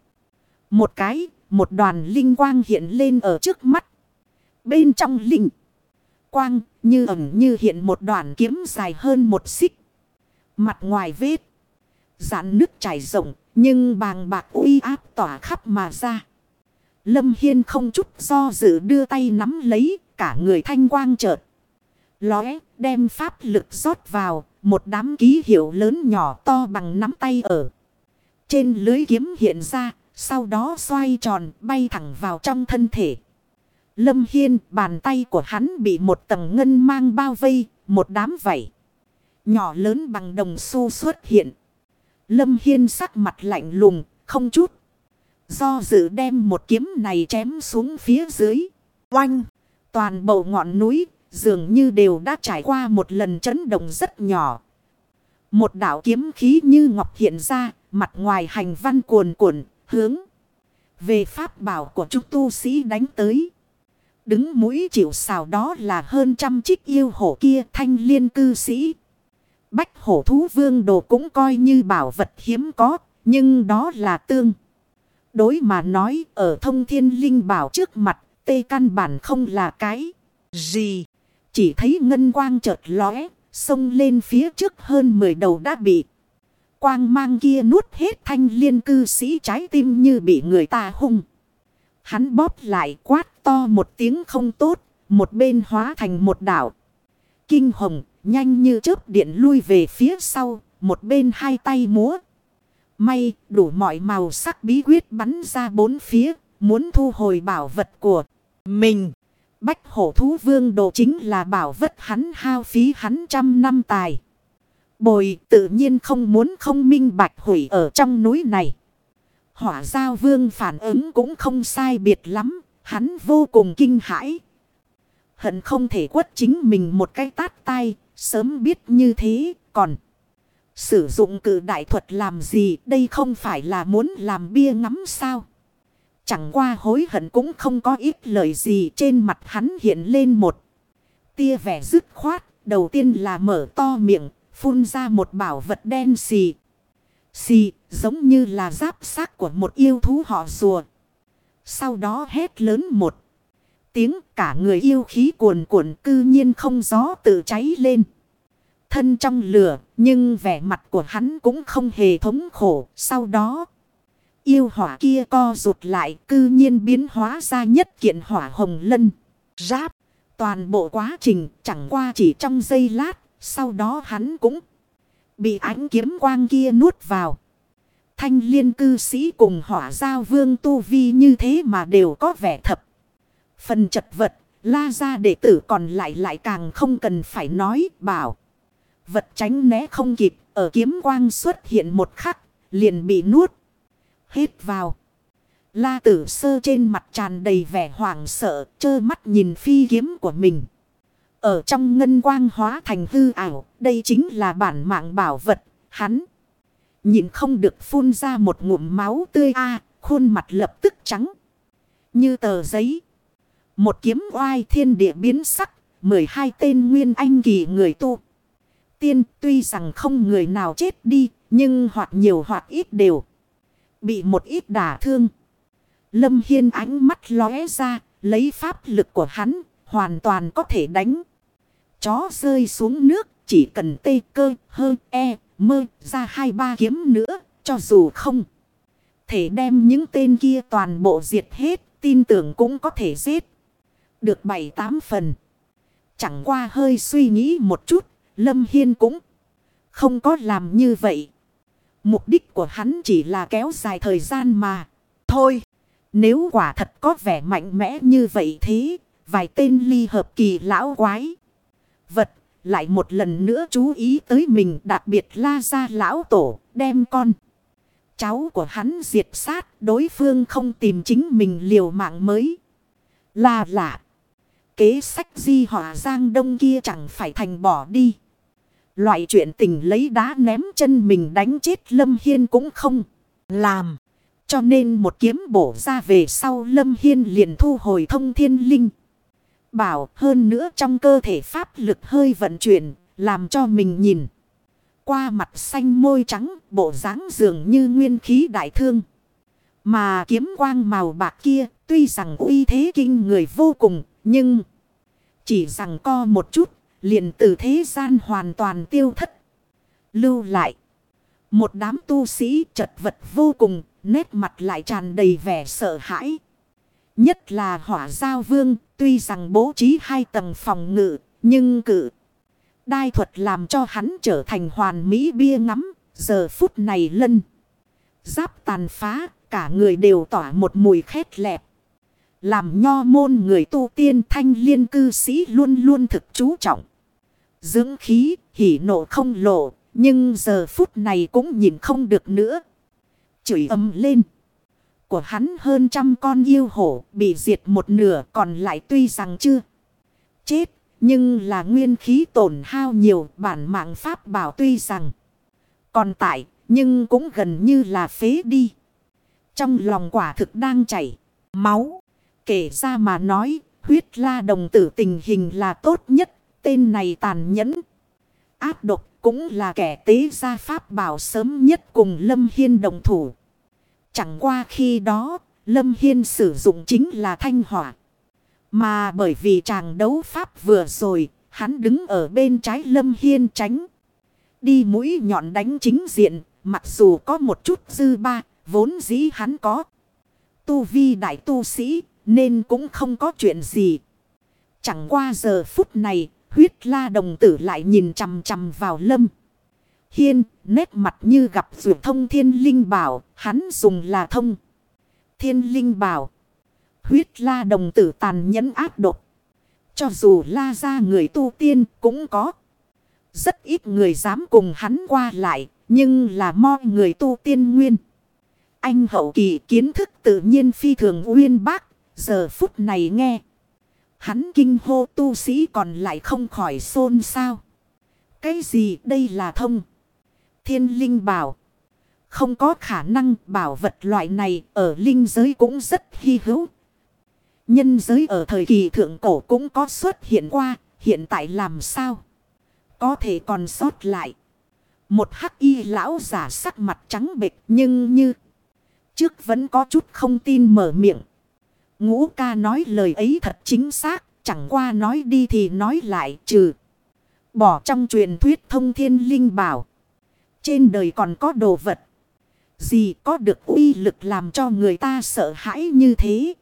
Một cái, một đoàn linh quang hiện lên ở trước mắt. Bên trong linh quang, như ẩn như hiện một đoàn kiếm dài hơn một xích. Mặt ngoài vết, giãn nước chảy rộng, nhưng bàng bạc uy áp tỏa khắp mà ra. Lâm Hiên không chút do dự đưa tay nắm lấy, cả người thanh quang chợt lóe, đem pháp lực rót vào, một đám ký hiệu lớn nhỏ to bằng nắm tay ở. Trên lưới kiếm hiện ra, sau đó xoay tròn bay thẳng vào trong thân thể. Lâm Hiên, bàn tay của hắn bị một tầng ngân mang bao vây, một đám vảy. Nhỏ lớn bằng đồng xu xuất hiện. Lâm Hiên sắc mặt lạnh lùng, không chút. Do dự đem một kiếm này chém xuống phía dưới. Oanh! Toàn bộ ngọn núi dường như đều đã trải qua một lần chấn động rất nhỏ. Một đảo kiếm khí như ngọc hiện ra, mặt ngoài hành văn cuồn cuộn, hướng về pháp bảo của chúng tu sĩ đánh tới. Đứng mũi chịu xào đó là hơn trăm chiếc yêu hổ kia thanh liên cư sĩ. Bách hổ thú vương đồ cũng coi như bảo vật hiếm có, nhưng đó là tương. Đối mà nói ở thông thiên linh bảo trước mặt, tê căn bản không là cái gì. Chỉ thấy ngân quang chợt lóe, xông lên phía trước hơn 10 đầu đã bị. Quang mang kia nuốt hết thanh liên cư sĩ trái tim như bị người ta hung. Hắn bóp lại quát to một tiếng không tốt, một bên hóa thành một đảo. Kinh hồng, nhanh như chớp điện lui về phía sau, một bên hai tay múa. May, đủ mọi màu sắc bí quyết bắn ra bốn phía, muốn thu hồi bảo vật của mình. Bách hổ thú vương đồ chính là bảo vật hắn hao phí hắn trăm năm tài. Bồi tự nhiên không muốn không minh bạch hủy ở trong núi này. Hỏa giao vương phản ứng cũng không sai biệt lắm. Hắn vô cùng kinh hãi. Hận không thể quất chính mình một cái tát tay. Sớm biết như thế còn. Sử dụng cử đại thuật làm gì đây không phải là muốn làm bia ngắm sao. Chẳng qua hối hận cũng không có ít lời gì trên mặt hắn hiện lên một. Tia vẻ dứt khoát, đầu tiên là mở to miệng, phun ra một bảo vật đen xì. Xì, giống như là giáp xác của một yêu thú họ rùa. Sau đó hét lớn một tiếng cả người yêu khí cuồn cuộn cư nhiên không gió tự cháy lên. Thân trong lửa, nhưng vẻ mặt của hắn cũng không hề thống khổ. Sau đó... Yêu hỏa kia co rụt lại cư nhiên biến hóa ra nhất kiện hỏa hồng lân. Giáp. Toàn bộ quá trình chẳng qua chỉ trong giây lát. Sau đó hắn cũng bị ánh kiếm quang kia nuốt vào. Thanh liên cư sĩ cùng hỏa giao vương tu vi như thế mà đều có vẻ thập. Phần chật vật, la ra đệ tử còn lại lại càng không cần phải nói bảo. Vật tránh né không kịp, ở kiếm quang xuất hiện một khắc, liền bị nuốt hết vào. La tử sơ trên mặt tràn đầy vẻ hoảng sợ, trơ mắt nhìn phi kiếm của mình. Ở trong ngân quang hóa thành hư ảo, đây chính là bản mạng bảo vật, hắn. Nhìn không được phun ra một ngụm máu tươi a khuôn mặt lập tức trắng. Như tờ giấy. Một kiếm oai thiên địa biến sắc, 12 tên nguyên anh kỳ người tu. Tiên tuy rằng không người nào chết đi, nhưng hoặc nhiều hoặc ít đều. Bị một ít đả thương. Lâm Hiên ánh mắt lóe ra. Lấy pháp lực của hắn. Hoàn toàn có thể đánh. chó rơi xuống nước, chỉ cần tê cơ, hơ, e, mơ, ra hai ba kiếm nữa, cho dù không. Thể đem những tên kia toàn bộ diệt hết, tin tưởng cũng có thể giết. Được bảy tám phần. Chẳng qua hơi suy nghĩ một chút, Lâm Hiên cũng không có làm như vậy. Mục đích của hắn chỉ là kéo dài thời gian mà. Thôi, nếu quả thật có vẻ mạnh mẽ như vậy thế, vài tên ly hợp kỳ lão quái. Vật, lại một lần nữa chú ý tới mình đặc biệt la ra lão tổ, đem con. Cháu của hắn diệt sát, đối phương không tìm chính mình liều mạng mới. Là lạ. Kế sách di họa giang đông kia chẳng phải thành bỏ đi. Loại chuyện tình lấy đá ném chân mình đánh chết Lâm Hiên cũng không làm. Cho nên một kiếm bổ ra về sau Lâm Hiên liền thu hồi thông thiên linh. Bảo hơn nữa trong cơ thể pháp lực hơi vận chuyển, làm cho mình nhìn. Qua mặt xanh môi trắng, bộ dáng dường như nguyên khí đại thương. Mà kiếm quang màu bạc kia, tuy rằng uy thế kinh người vô cùng, nhưng chỉ rằng co một chút, liền từ thế gian hoàn toàn tiêu thất. Lưu lại. Một đám tu sĩ chật vật vô cùng, nét mặt lại tràn đầy vẻ sợ hãi. Nhất là hỏa giao vương, tuy rằng bố trí hai tầng phòng ngự, nhưng cự. Đai thuật làm cho hắn trở thành hoàn mỹ bia ngắm, giờ phút này lân. Giáp tàn phá, cả người đều tỏa một mùi khét lẹp. Làm nho môn người tu tiên thanh liên cư sĩ luôn luôn thực chú trọng. Dưỡng khí, hỉ nộ không lộ, nhưng giờ phút này cũng nhìn không được nữa. Chửi âm lên. Của hắn hơn trăm con yêu hổ bị diệt một nửa còn lại tuy rằng chưa chết. Nhưng là nguyên khí tổn hao nhiều bản mạng pháp bảo tuy rằng còn tại nhưng cũng gần như là phế đi. Trong lòng quả thực đang chảy máu. Kể ra mà nói huyết la đồng tử tình hình là tốt nhất. Tên này tàn nhẫn. Áp độc cũng là kẻ tế gia pháp bảo sớm nhất cùng Lâm Hiên đồng thủ. Chẳng qua khi đó, Lâm Hiên sử dụng chính là thanh hỏa. Mà bởi vì chàng đấu pháp vừa rồi, hắn đứng ở bên trái Lâm Hiên tránh. Đi mũi nhọn đánh chính diện, mặc dù có một chút dư ba, vốn dĩ hắn có. Tu vi đại tu sĩ, nên cũng không có chuyện gì. Chẳng qua giờ phút này, huyết la đồng tử lại nhìn chằm chằm vào Lâm. Hiên, nét mặt như gặp dù thông thiên linh bảo, hắn dùng là thông. Thiên linh bảo. Huyết la đồng tử tàn nhẫn ác độc. Cho dù la ra người tu tiên cũng có. Rất ít người dám cùng hắn qua lại, nhưng là mọi người tu tiên nguyên. Anh hậu kỳ kiến thức tự nhiên phi thường uyên bác, giờ phút này nghe. Hắn kinh hô tu sĩ còn lại không khỏi xôn xao. Cái gì đây là thông? thiên linh bảo. Không có khả năng bảo vật loại này ở linh giới cũng rất hy hữu. Nhân giới ở thời kỳ thượng cổ cũng có xuất hiện qua, hiện tại làm sao? Có thể còn sót lại. Một hắc y lão giả sắc mặt trắng bệch nhưng như trước vẫn có chút không tin mở miệng. Ngũ ca nói lời ấy thật chính xác, chẳng qua nói đi thì nói lại trừ. Bỏ trong truyền thuyết thông thiên linh bảo. Trên đời còn có đồ vật. Gì có được uy lực làm cho người ta sợ hãi như thế.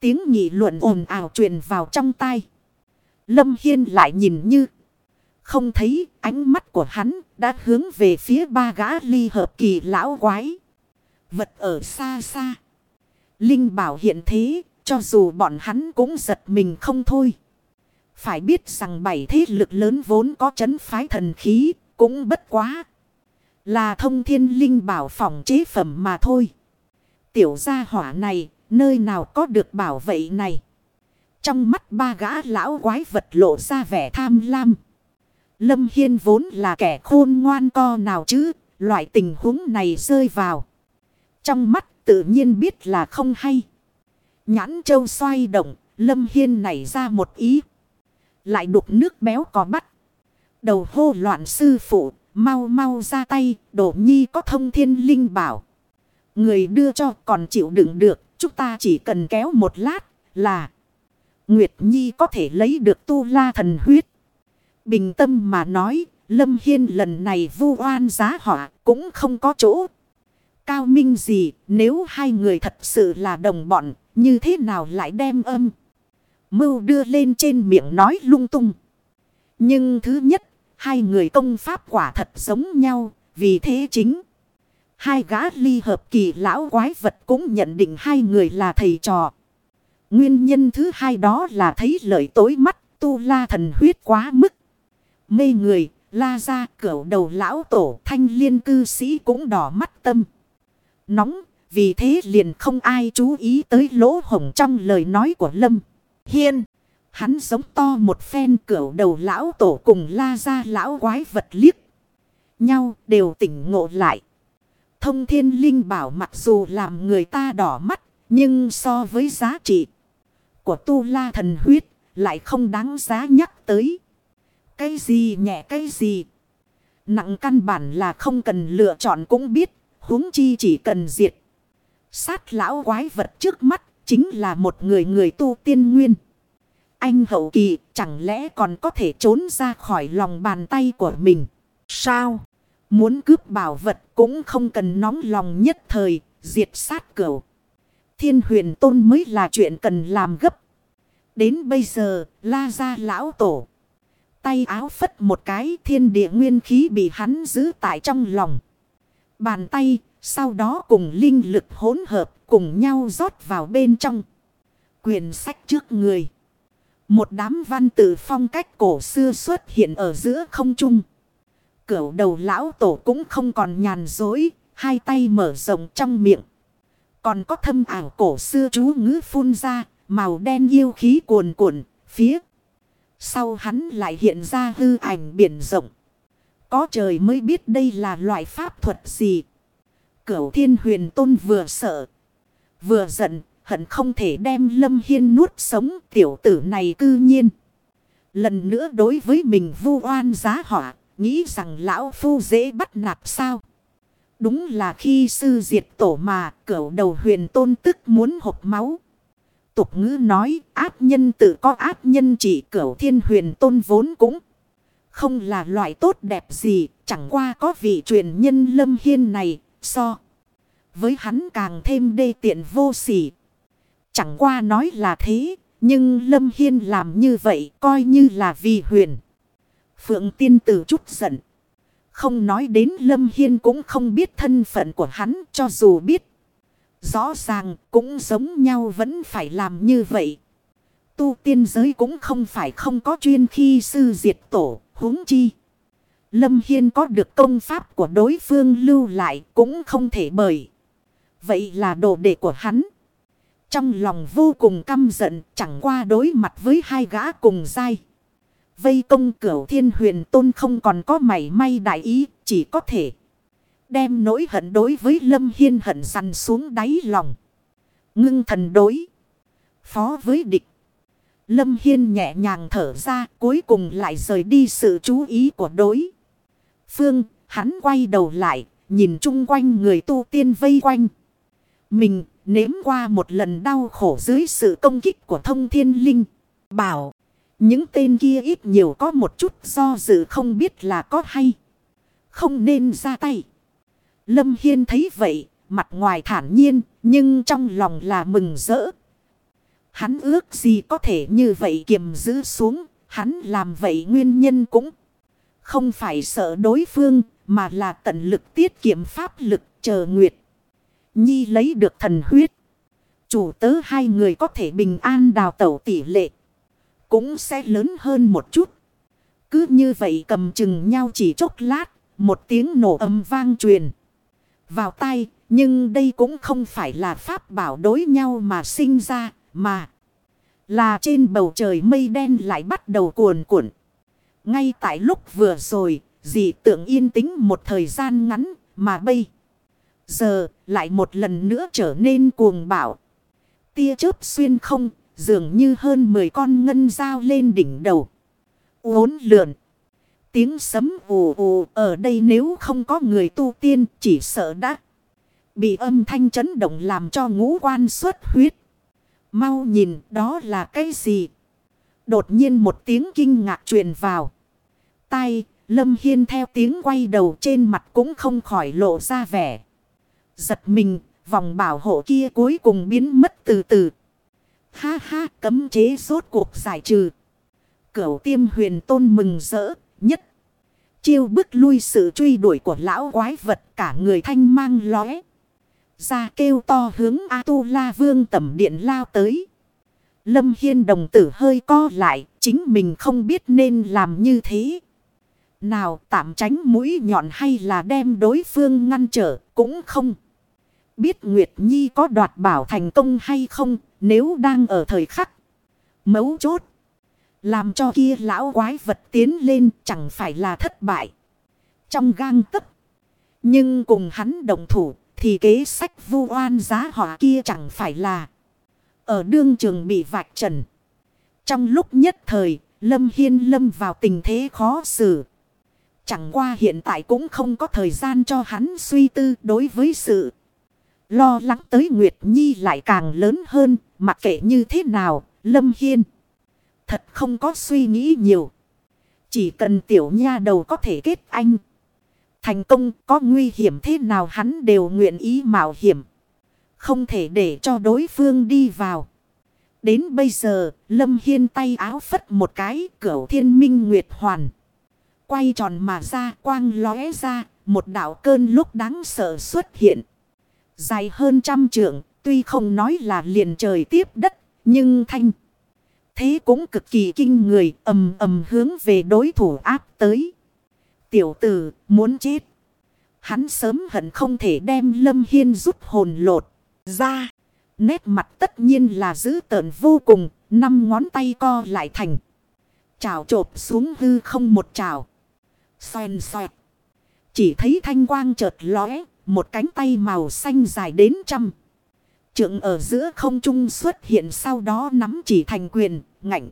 Tiếng nhị luận ồn ào truyền vào trong tai Lâm Hiên lại nhìn như. Không thấy ánh mắt của hắn đã hướng về phía ba gã ly hợp kỳ lão quái. Vật ở xa xa. Linh bảo hiện thế cho dù bọn hắn cũng giật mình không thôi. Phải biết rằng bảy thế lực lớn vốn có chấn phái thần khí cũng bất quá. Là thông thiên linh bảo phòng chế phẩm mà thôi. Tiểu gia hỏa này, nơi nào có được bảo vệ này. Trong mắt ba gã lão quái vật lộ ra vẻ tham lam. Lâm Hiên vốn là kẻ khôn ngoan co nào chứ, loại tình huống này rơi vào. Trong mắt tự nhiên biết là không hay. Nhãn châu xoay động, Lâm Hiên nảy ra một ý. Lại đục nước béo có bắt. Đầu hô loạn sư phụ, Mau mau ra tay, đổ nhi có thông thiên linh bảo. Người đưa cho còn chịu đựng được, chúng ta chỉ cần kéo một lát là Nguyệt Nhi có thể lấy được tu la thần huyết. Bình tâm mà nói, Lâm Hiên lần này vu oan giá họa cũng không có chỗ. Cao minh gì, nếu hai người thật sự là đồng bọn, như thế nào lại đem âm. Mưu đưa lên trên miệng nói lung tung. Nhưng thứ nhất, hai người công pháp quả thật giống nhau, vì thế chính. Hai gã ly hợp kỳ lão quái vật cũng nhận định hai người là thầy trò. Nguyên nhân thứ hai đó là thấy lợi tối mắt tu la thần huyết quá mức. Mê người, la ra cửa đầu lão tổ thanh liên cư sĩ cũng đỏ mắt tâm. Nóng, vì thế liền không ai chú ý tới lỗ hổng trong lời nói của Lâm. Hiên, hắn giống to một phen cửa đầu lão tổ cùng la ra lão quái vật liếc. Nhau đều tỉnh ngộ lại. Thông thiên linh bảo mặc dù làm người ta đỏ mắt, nhưng so với giá trị của tu la thần huyết lại không đáng giá nhắc tới. Cái gì nhẹ cái gì. Nặng căn bản là không cần lựa chọn cũng biết huống chi chỉ cần diệt. Sát lão quái vật trước mắt chính là một người người tu tiên nguyên. Anh hậu kỳ chẳng lẽ còn có thể trốn ra khỏi lòng bàn tay của mình. Sao? Muốn cướp bảo vật cũng không cần nóng lòng nhất thời, diệt sát cửu. Thiên huyền tôn mới là chuyện cần làm gấp. Đến bây giờ, la ra lão tổ. Tay áo phất một cái thiên địa nguyên khí bị hắn giữ tại trong lòng. Bàn tay, sau đó cùng linh lực hỗn hợp cùng nhau rót vào bên trong. Quyển sách trước người. Một đám văn tự phong cách cổ xưa xuất hiện ở giữa không trung. Cửu đầu lão tổ cũng không còn nhàn dối, hai tay mở rộng trong miệng. Còn có thâm ảo cổ xưa chú ngữ phun ra, màu đen yêu khí cuồn cuộn, phía. Sau hắn lại hiện ra hư ảnh biển rộng. Có trời mới biết đây là loại pháp thuật gì. Cửu thiên huyền tôn vừa sợ. Vừa giận, hận không thể đem lâm hiên nuốt sống tiểu tử này cư nhiên. Lần nữa đối với mình vu oan giá họa, nghĩ rằng lão phu dễ bắt nạt sao. Đúng là khi sư diệt tổ mà cửu đầu huyền tôn tức muốn hộp máu tục ngữ nói ác nhân tự có ác nhân chỉ cửu thiên huyền tôn vốn cũng. Không là loại tốt đẹp gì, chẳng qua có vị truyền nhân lâm hiên này, so. Với hắn càng thêm đê tiện vô sỉ. Chẳng qua nói là thế, nhưng lâm hiên làm như vậy coi như là vì huyền. Phượng tiên tử chút giận. Không nói đến lâm hiên cũng không biết thân phận của hắn cho dù biết. Rõ ràng cũng giống nhau vẫn phải làm như vậy. Tu tiên giới cũng không phải không có chuyên khi sư diệt tổ, huống chi. Lâm Hiên có được công pháp của đối phương lưu lại cũng không thể bởi. Vậy là đồ đệ của hắn. Trong lòng vô cùng căm giận, chẳng qua đối mặt với hai gã cùng dai. Vây công cửu thiên huyền tôn không còn có mảy may đại ý, chỉ có thể. Đem nỗi hận đối với Lâm Hiên hận dằn xuống đáy lòng. Ngưng thần đối. Phó với địch. Lâm Hiên nhẹ nhàng thở ra cuối cùng lại rời đi sự chú ý của đối. Phương, hắn quay đầu lại, nhìn chung quanh người tu tiên vây quanh. Mình nếm qua một lần đau khổ dưới sự công kích của thông thiên linh. Bảo, những tên kia ít nhiều có một chút do dự không biết là có hay. Không nên ra tay. Lâm Hiên thấy vậy, mặt ngoài thản nhiên, nhưng trong lòng là mừng rỡ. Hắn ước gì có thể như vậy kiềm giữ xuống, hắn làm vậy nguyên nhân cũng không phải sợ đối phương, mà là tận lực tiết kiệm pháp lực chờ Nguyệt. Nhi lấy được thần huyết. Chủ tớ hai người có thể bình an đào tẩu tỷ lệ. Cũng sẽ lớn hơn một chút. Cứ như vậy cầm chừng nhau chỉ chốc lát. Một tiếng nổ âm vang truyền vào tay, nhưng đây cũng không phải là pháp bảo đối nhau mà sinh ra, mà là trên bầu trời mây đen lại bắt đầu cuồn cuộn. Ngay tại lúc vừa rồi, dị tượng yên tĩnh một thời gian ngắn, mà bây giờ lại một lần nữa trở nên cuồng bạo. Tia chớp xuyên không, dường như hơn 10 con ngân dao lên đỉnh đầu. Uốn lượn. Tiếng sấm ù ù ở đây nếu không có người tu tiên chỉ sợ đã bị âm thanh chấn động làm cho ngũ quan xuất huyết. Mau nhìn đó là cái gì? Đột nhiên một tiếng kinh ngạc truyền vào. tay Lâm Hiên theo tiếng quay đầu trên mặt cũng không khỏi lộ ra vẻ. Giật mình, vòng bảo hộ kia cuối cùng biến mất từ từ. Ha ha, cấm chế rốt cuộc giải trừ. Cửu tiêm huyền tôn mừng rỡ, nhất. Chiêu bức lui sự truy đuổi của lão quái vật cả người thanh mang lóe. Ra kêu to hướng A-tu-la vương tẩm điện lao tới. Lâm Hiên đồng tử hơi co lại, chính mình không biết nên làm như thế. Nào tạm tránh mũi nhọn hay là đem đối phương ngăn trở cũng không. Biết Nguyệt Nhi có đoạt bảo thành công hay không nếu đang ở thời khắc. Mấu chốt. Làm cho kia lão quái vật tiến lên chẳng phải là thất bại. Trong gang tấc. Nhưng cùng hắn đồng thủ thì kế sách vu oan giá họ kia chẳng phải là. Ở đương trường bị vạch trần. Trong lúc nhất thời, Lâm Hiên lâm vào tình thế khó xử. Chẳng qua hiện tại cũng không có thời gian cho hắn suy tư đối với sự. Lo lắng tới Nguyệt Nhi lại càng lớn hơn, mặc kệ như thế nào, Lâm Hiên. Thật không có suy nghĩ nhiều. Chỉ cần tiểu nha đầu có thể kết anh. Thành công có nguy hiểm thế nào hắn đều nguyện ý mạo hiểm. Không thể để cho đối phương đi vào. Đến bây giờ, Lâm Hiên tay áo phất một cái, cửu thiên minh nguyệt hoàn. Quay tròn mà ra, quang lóe ra, một đạo cơn lúc đáng sợ xuất hiện. Dài hơn trăm trượng, tuy không nói là liền trời tiếp đất, nhưng thanh. Thế cũng cực kỳ kinh người, ầm ầm hướng về đối thủ áp tới. Tiểu tử, muốn chết. Hắn sớm hận không thể đem Lâm Hiên giúp hồn lột ra. Nét mặt tất nhiên là dữ tợn vô cùng, năm ngón tay co lại thành. Chào trộp xuống hư không một chào. Xoèn xoẹt. Chỉ thấy thanh quang chợt lóe, một cánh tay màu xanh dài đến trăm. Trượng ở giữa không trung xuất hiện sau đó nắm chỉ thành quyền, ngạnh.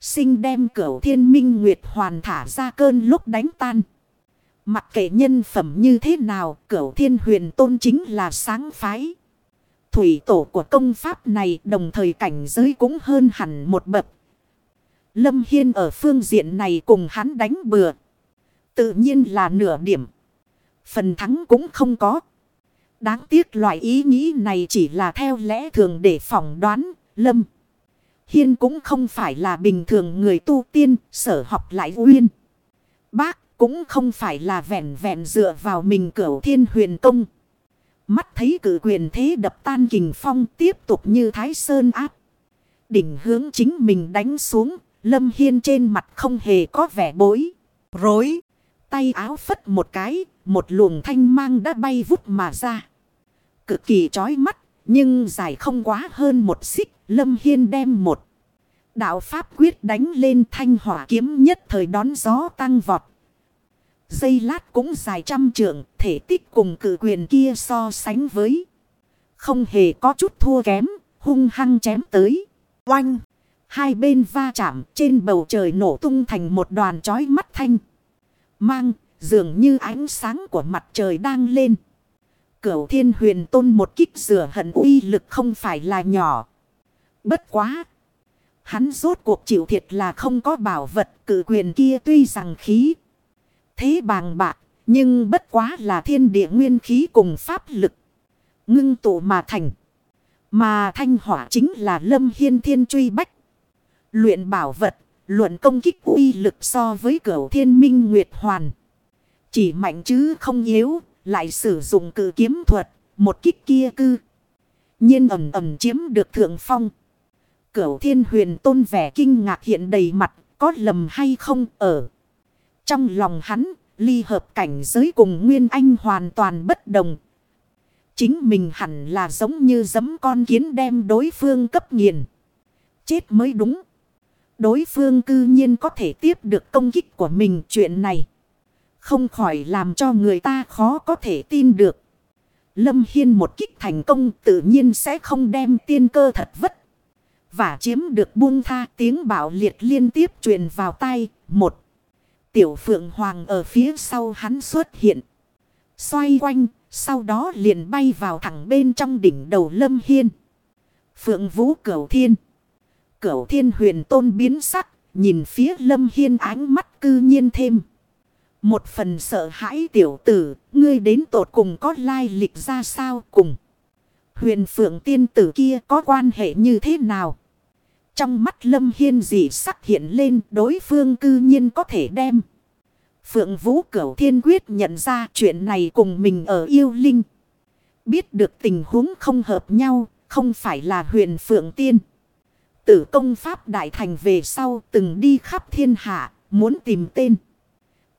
Sinh đem cửu thiên minh nguyệt hoàn thả ra cơn lúc đánh tan. Mặc kệ nhân phẩm như thế nào, cửu thiên huyền tôn chính là sáng phái. Thủy tổ của công pháp này đồng thời cảnh giới cũng hơn hẳn một bậc. Lâm Hiên ở phương diện này cùng hắn đánh bừa. Tự nhiên là nửa điểm. Phần thắng cũng không có. Đáng tiếc loại ý nghĩ này chỉ là theo lẽ thường để phỏng đoán. Lâm Hiên cũng không phải là bình thường người tu tiên, sở học lại uyên. Bác cũng không phải là vẹn vẹn dựa vào mình cửu thiên huyền công. Mắt thấy cử quyền thế đập tan kình phong tiếp tục như thái sơn áp. Đỉnh hướng chính mình đánh xuống. Lâm Hiên trên mặt không hề có vẻ bối. Rối. Tay áo phất một cái. Một luồng thanh mang đã bay vút mà ra. Cực kỳ chói mắt. Nhưng dài không quá hơn một xích. Lâm Hiên đem một. Đạo Pháp quyết đánh lên thanh hỏa kiếm nhất thời đón gió tăng vọt. Dây lát cũng dài trăm trượng, thể tích cùng cử quyền kia so sánh với. Không hề có chút thua kém, hung hăng chém tới. Oanh! Hai bên va chạm trên bầu trời nổ tung thành một đoàn chói mắt thanh. Mang, dường như ánh sáng của mặt trời đang lên. Cửu thiên huyền tôn một kích rửa hận uy lực không phải là nhỏ. Bất quá! Hắn rốt cuộc chịu thiệt là không có bảo vật cử quyền kia tuy rằng khí thế bàng bạc, nhưng bất quá là thiên địa nguyên khí cùng pháp lực. Ngưng tụ mà thành. Mà thanh hỏa chính là lâm hiên thiên truy bách. Luyện bảo vật, luận công kích uy lực so với cửu thiên minh nguyệt hoàn. Chỉ mạnh chứ không yếu, lại sử dụng cử kiếm thuật, một kích kia cư. nhiên ẩm ẩm chiếm được thượng phong. Cửu thiên huyền tôn vẻ kinh ngạc hiện đầy mặt, có lầm hay không ở. Trong lòng hắn, ly hợp cảnh giới cùng Nguyên Anh hoàn toàn bất đồng. Chính mình hẳn là giống như giấm con kiến đem đối phương cấp nghiền. Chết mới đúng. Đối phương cư nhiên có thể tiếp được công kích của mình chuyện này. Không khỏi làm cho người ta khó có thể tin được. Lâm Hiên một kích thành công tự nhiên sẽ không đem tiên cơ thật vất. Và chiếm được buông tha tiếng bảo liệt liên tiếp truyền vào tay. Một. Tiểu Phượng Hoàng ở phía sau hắn xuất hiện. Xoay quanh, sau đó liền bay vào thẳng bên trong đỉnh đầu Lâm Hiên. Phượng Vũ Cửu Thiên. Cửu Thiên huyền tôn biến sắc, nhìn phía Lâm Hiên ánh mắt mắt cư nhiên thêm. Một phần sợ hãi tiểu tử, ngươi đến tột cùng có lai lịch ra sao cùng. Huyền phượng tiên tử kia có quan hệ như thế nào? Trong mắt lâm hiên dị sắc hiện lên đối phương cư nhiên có thể đem. Phượng vũ cửu thiên quyết nhận ra chuyện này cùng mình ở yêu linh. Biết được tình huống không hợp nhau, không phải là huyền phượng tiên. Tử công pháp đại thành về sau từng đi khắp thiên hạ, muốn tìm tên.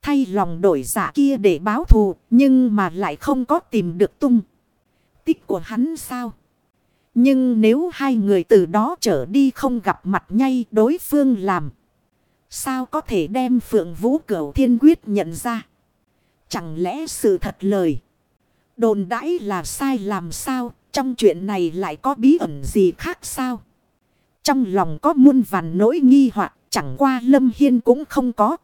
Thay lòng đổi giả kia để báo thù, nhưng mà lại không có tìm được tung. Tích của hắn sao? Nhưng nếu hai người từ đó trở đi không gặp mặt nhay đối phương làm. Sao có thể đem Phượng Vũ Cửu Thiên Quyết nhận ra? Chẳng lẽ sự thật lời? Đồn đãi là sai làm sao? Trong chuyện này lại có bí ẩn gì khác sao? Trong lòng có muôn vàn nỗi nghi hoặc chẳng qua Lâm Hiên cũng không có.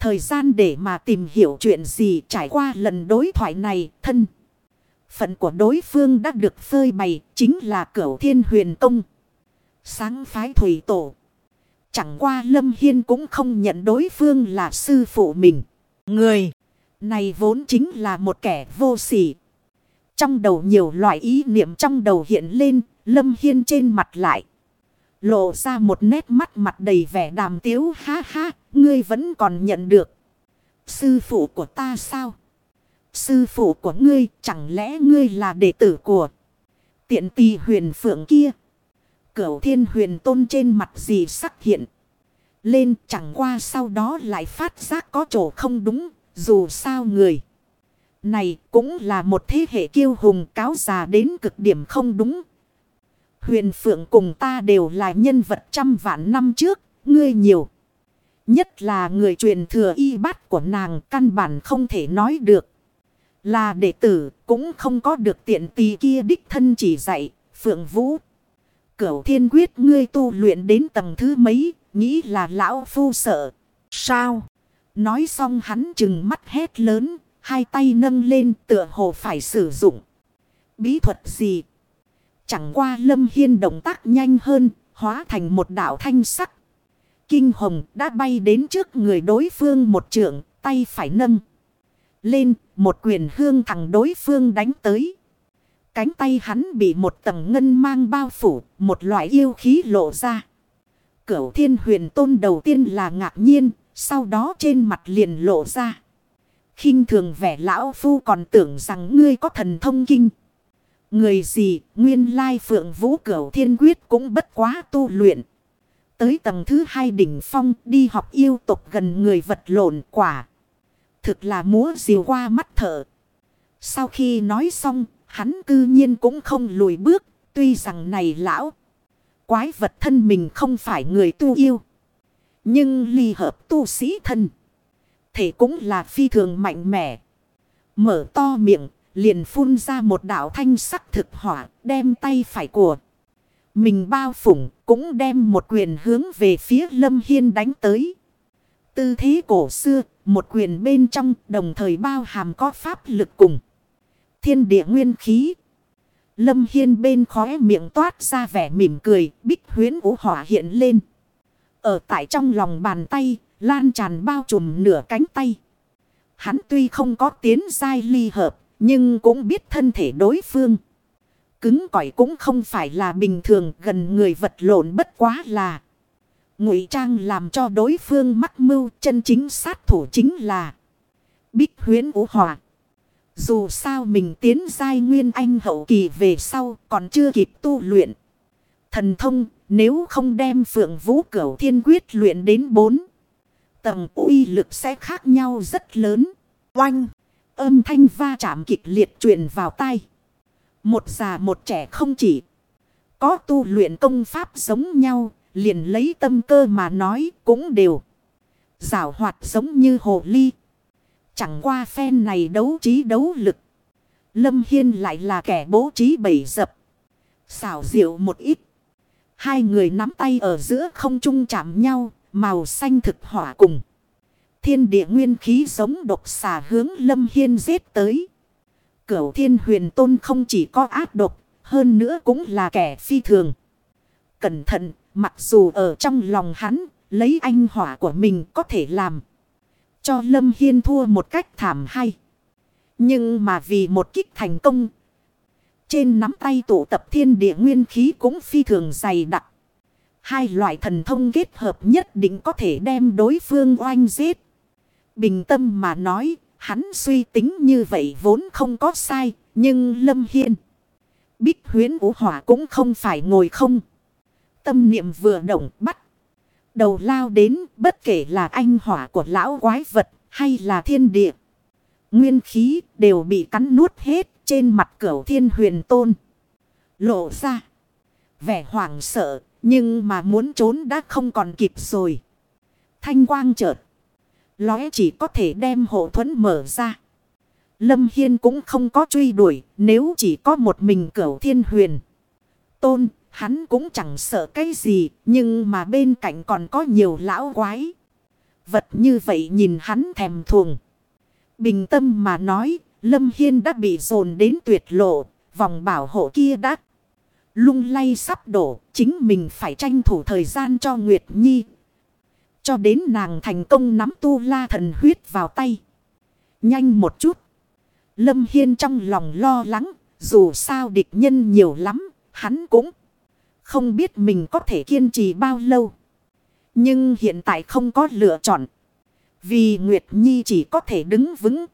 Thời gian để mà tìm hiểu chuyện gì trải qua lần đối thoại này thân. Phận của đối phương đã được phơi bày chính là cửu thiên huyền công. Sáng phái thủy tổ. Chẳng qua Lâm Hiên cũng không nhận đối phương là sư phụ mình. Người này vốn chính là một kẻ vô sỉ. Trong đầu nhiều loại ý niệm trong đầu hiện lên, Lâm Hiên trên mặt lại. Lộ ra một nét mắt mặt đầy vẻ đàm tiếu ha ha, ngươi vẫn còn nhận được. Sư phụ của ta sao? Sư phụ của ngươi chẳng lẽ ngươi là đệ tử của tiện tì huyền phượng kia? Cửu thiên huyền tôn trên mặt gì sắc hiện. Lên chẳng qua sau đó lại phát giác có chỗ không đúng, dù sao người. Này cũng là một thế hệ kiêu hùng cáo già đến cực điểm không đúng. Huyền phượng cùng ta đều là nhân vật trăm vạn năm trước, ngươi nhiều. Nhất là người truyền thừa y bát của nàng căn bản không thể nói được. Là đệ tử cũng không có được tiện tì kia đích thân chỉ dạy, phượng vũ. Cửu thiên quyết ngươi tu luyện đến tầng thứ mấy, nghĩ là lão phu sợ. Sao? Nói xong hắn chừng mắt hét lớn, hai tay nâng lên tựa hồ phải sử dụng. Bí thuật gì? Chẳng qua lâm hiên động tác nhanh hơn, hóa thành một đảo thanh sắc. Kinh hồng đã bay đến trước người đối phương một trượng, tay phải nâng. Lên, một quyền hương thằng đối phương đánh tới. Cánh tay hắn bị một tầng ngân mang bao phủ, một loại yêu khí lộ ra. Cửu thiên huyền tôn đầu tiên là ngạc nhiên, sau đó trên mặt liền lộ ra. khinh thường vẻ lão phu còn tưởng rằng ngươi có thần thông kinh. Người gì, nguyên lai phượng vũ cửu thiên quyết cũng bất quá tu luyện. Tới tầng thứ hai đỉnh phong đi học yêu tục gần người vật lộn quả. Thực là múa diều qua mắt thở. Sau khi nói xong, hắn cư nhiên cũng không lùi bước. Tuy rằng này lão, quái vật thân mình không phải người tu yêu. Nhưng ly hợp tu sĩ thân. Thể cũng là phi thường mạnh mẽ. Mở to miệng, liền phun ra một đạo thanh sắc thực hỏa, đem tay phải của. Mình bao phủng, cũng đem một quyền hướng về phía Lâm Hiên đánh tới. Tư thế cổ xưa, một quyền bên trong đồng thời bao hàm có pháp lực cùng. Thiên địa nguyên khí. Lâm Hiên bên khóe miệng toát ra vẻ mỉm cười, bích huyến ủ hỏa hiện lên. Ở tại trong lòng bàn tay, lan tràn bao trùm nửa cánh tay. Hắn tuy không có tiến dai ly hợp, nhưng cũng biết thân thể đối phương. Cứng cỏi cũng không phải là bình thường, gần người vật lộn bất quá là. Ngụy trang làm cho đối phương mắc mưu, chân chính sát thủ chính là. Bích huyến ủ hòa. Dù sao mình tiến giai nguyên anh hậu kỳ về sau còn chưa kịp tu luyện. Thần thông, nếu không đem phượng vũ cửu thiên quyết luyện đến bốn. Tầng uy lực sẽ khác nhau rất lớn. Oanh! Âm thanh va chạm kịch liệt truyền vào tai. Một già một trẻ không chỉ có tu luyện công pháp giống nhau, liền lấy tâm cơ mà nói cũng đều. Giảo hoạt giống như hồ ly. Chẳng qua phen này đấu trí đấu lực. Lâm Hiên lại là kẻ bố trí bầy dập. Xảo diệu một ít. Hai người nắm tay ở giữa không trung chạm nhau, màu xanh thực hỏa cùng. Thiên địa nguyên khí giống độc xà hướng Lâm Hiên giết tới. Cửu thiên huyền tôn không chỉ có ác độc, hơn nữa cũng là kẻ phi thường. Cẩn thận, mặc dù ở trong lòng hắn, lấy anh hỏa của mình có thể làm. Cho Lâm Hiên thua một cách thảm hay. Nhưng mà vì một kích thành công. Trên nắm tay tụ tập thiên địa nguyên khí cũng phi thường dày đặc. Hai loại thần thông kết hợp nhất định có thể đem đối phương oanh giết. Bình tâm mà nói, hắn suy tính như vậy vốn không có sai, nhưng Lâm Hiên. Bích huyến vũ hỏa cũng không phải ngồi không. Tâm niệm vừa động bắt. Đầu lao đến bất kể là anh hỏa của lão quái vật hay là thiên địa. Nguyên khí đều bị cắn nuốt hết trên mặt cửu thiên huyền tôn. Lộ ra. Vẻ hoảng sợ nhưng mà muốn trốn đã không còn kịp rồi. Thanh quang chợt. Lóe chỉ có thể đem hộ thuẫn mở ra. Lâm Hiên cũng không có truy đuổi nếu chỉ có một mình cửu thiên huyền. Tôn, hắn cũng chẳng sợ cái gì, nhưng mà bên cạnh còn có nhiều lão quái. Vật như vậy nhìn hắn thèm thuồng. Bình tâm mà nói, Lâm Hiên đã bị dồn đến tuyệt lộ, vòng bảo hộ kia đã lung lay sắp đổ, chính mình phải tranh thủ thời gian cho Nguyệt Nhi. Cho đến nàng thành công nắm tu la thần huyết vào tay. Nhanh một chút. Lâm Hiên trong lòng lo lắng, dù sao địch nhân nhiều lắm, hắn cũng không biết mình có thể kiên trì bao lâu. Nhưng hiện tại không có lựa chọn. Vì Nguyệt Nhi chỉ có thể đứng vững.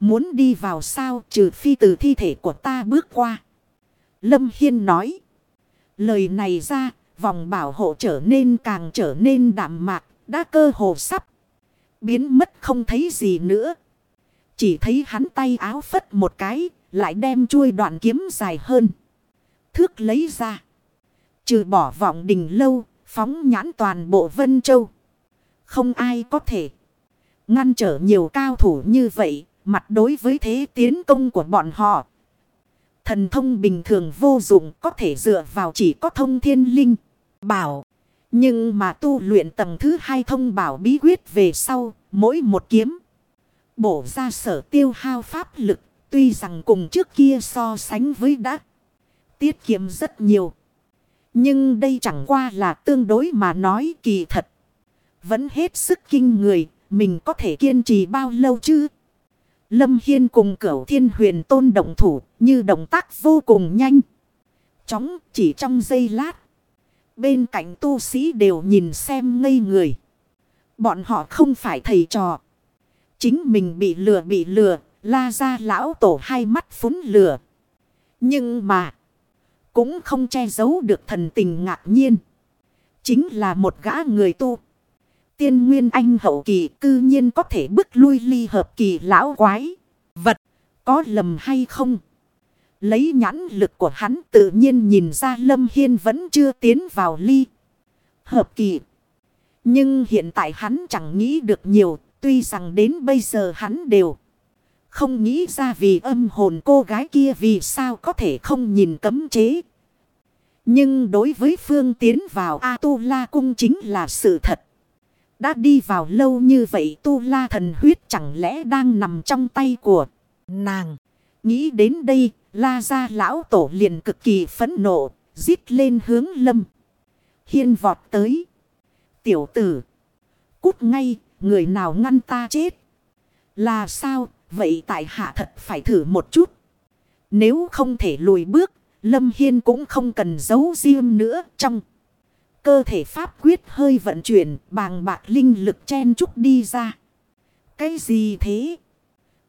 Muốn đi vào sao trừ phi từ thi thể của ta bước qua. Lâm Hiên nói. Lời này ra, vòng bảo hộ trở nên càng trở nên đạm mạc, đã cơ hồ sắp. Biến mất không thấy gì nữa. Chỉ thấy hắn tay áo phất một cái, lại đem chuôi đoạn kiếm dài hơn. Thước lấy ra. Trừ bỏ vọng đình lâu, phóng nhãn toàn bộ Vân Châu. Không ai có thể ngăn trở nhiều cao thủ như vậy, mặt đối với thế tiến công của bọn họ. Thần thông bình thường vô dụng có thể dựa vào chỉ có thông thiên linh. Bảo. Nhưng mà tu luyện tầng thứ hai thông bảo bí quyết về sau. Mỗi một kiếm. Bổ ra sở tiêu hao pháp lực. Tuy rằng cùng trước kia so sánh với đã. Tiết kiệm rất nhiều. Nhưng đây chẳng qua là tương đối mà nói kỳ thật. Vẫn hết sức kinh người. Mình có thể kiên trì bao lâu chứ? Lâm Hiên cùng cửu thiên huyền tôn động thủ, như động tác vô cùng nhanh. Chóng, chỉ trong giây lát. Bên cạnh tu sĩ đều nhìn xem ngây người. Bọn họ không phải thầy trò. Chính mình bị lừa bị lừa. La ra lão tổ hai mắt phúng lừa. Nhưng mà. Cũng không che giấu được thần tình ngạc nhiên. Chính là một gã người tu. Tiên nguyên anh hậu kỳ cư nhiên có thể bức lui ly hợp kỳ lão quái. Vật có lầm hay không? Lấy nhãn lực của hắn tự nhiên nhìn ra Lâm Hiên vẫn chưa tiến vào ly. Hợp kỳ. Nhưng hiện tại hắn chẳng nghĩ được nhiều. Tuy rằng đến bây giờ hắn đều không nghĩ ra vì âm hồn cô gái kia vì sao có thể không nhìn cấm chế. Nhưng đối với phương tiến vào A-tu-la cung chính là sự thật. Đã đi vào lâu như vậy tu la thần huyết chẳng lẽ đang nằm trong tay của nàng. Nghĩ đến đây, la ra lão tổ liền cực kỳ phẫn nộ, giết lên hướng lâm. Hiên vọt tới. Tiểu tử. Cút ngay, người nào ngăn ta chết. Là sao, vậy tại hạ thật phải thử một chút. Nếu không thể lùi bước, Lâm Hiên cũng không cần giấu riêng nữa trong. Cơ thể pháp quyết hơi vận chuyển bàng bạc linh lực chen chút đi ra. Cái gì thế?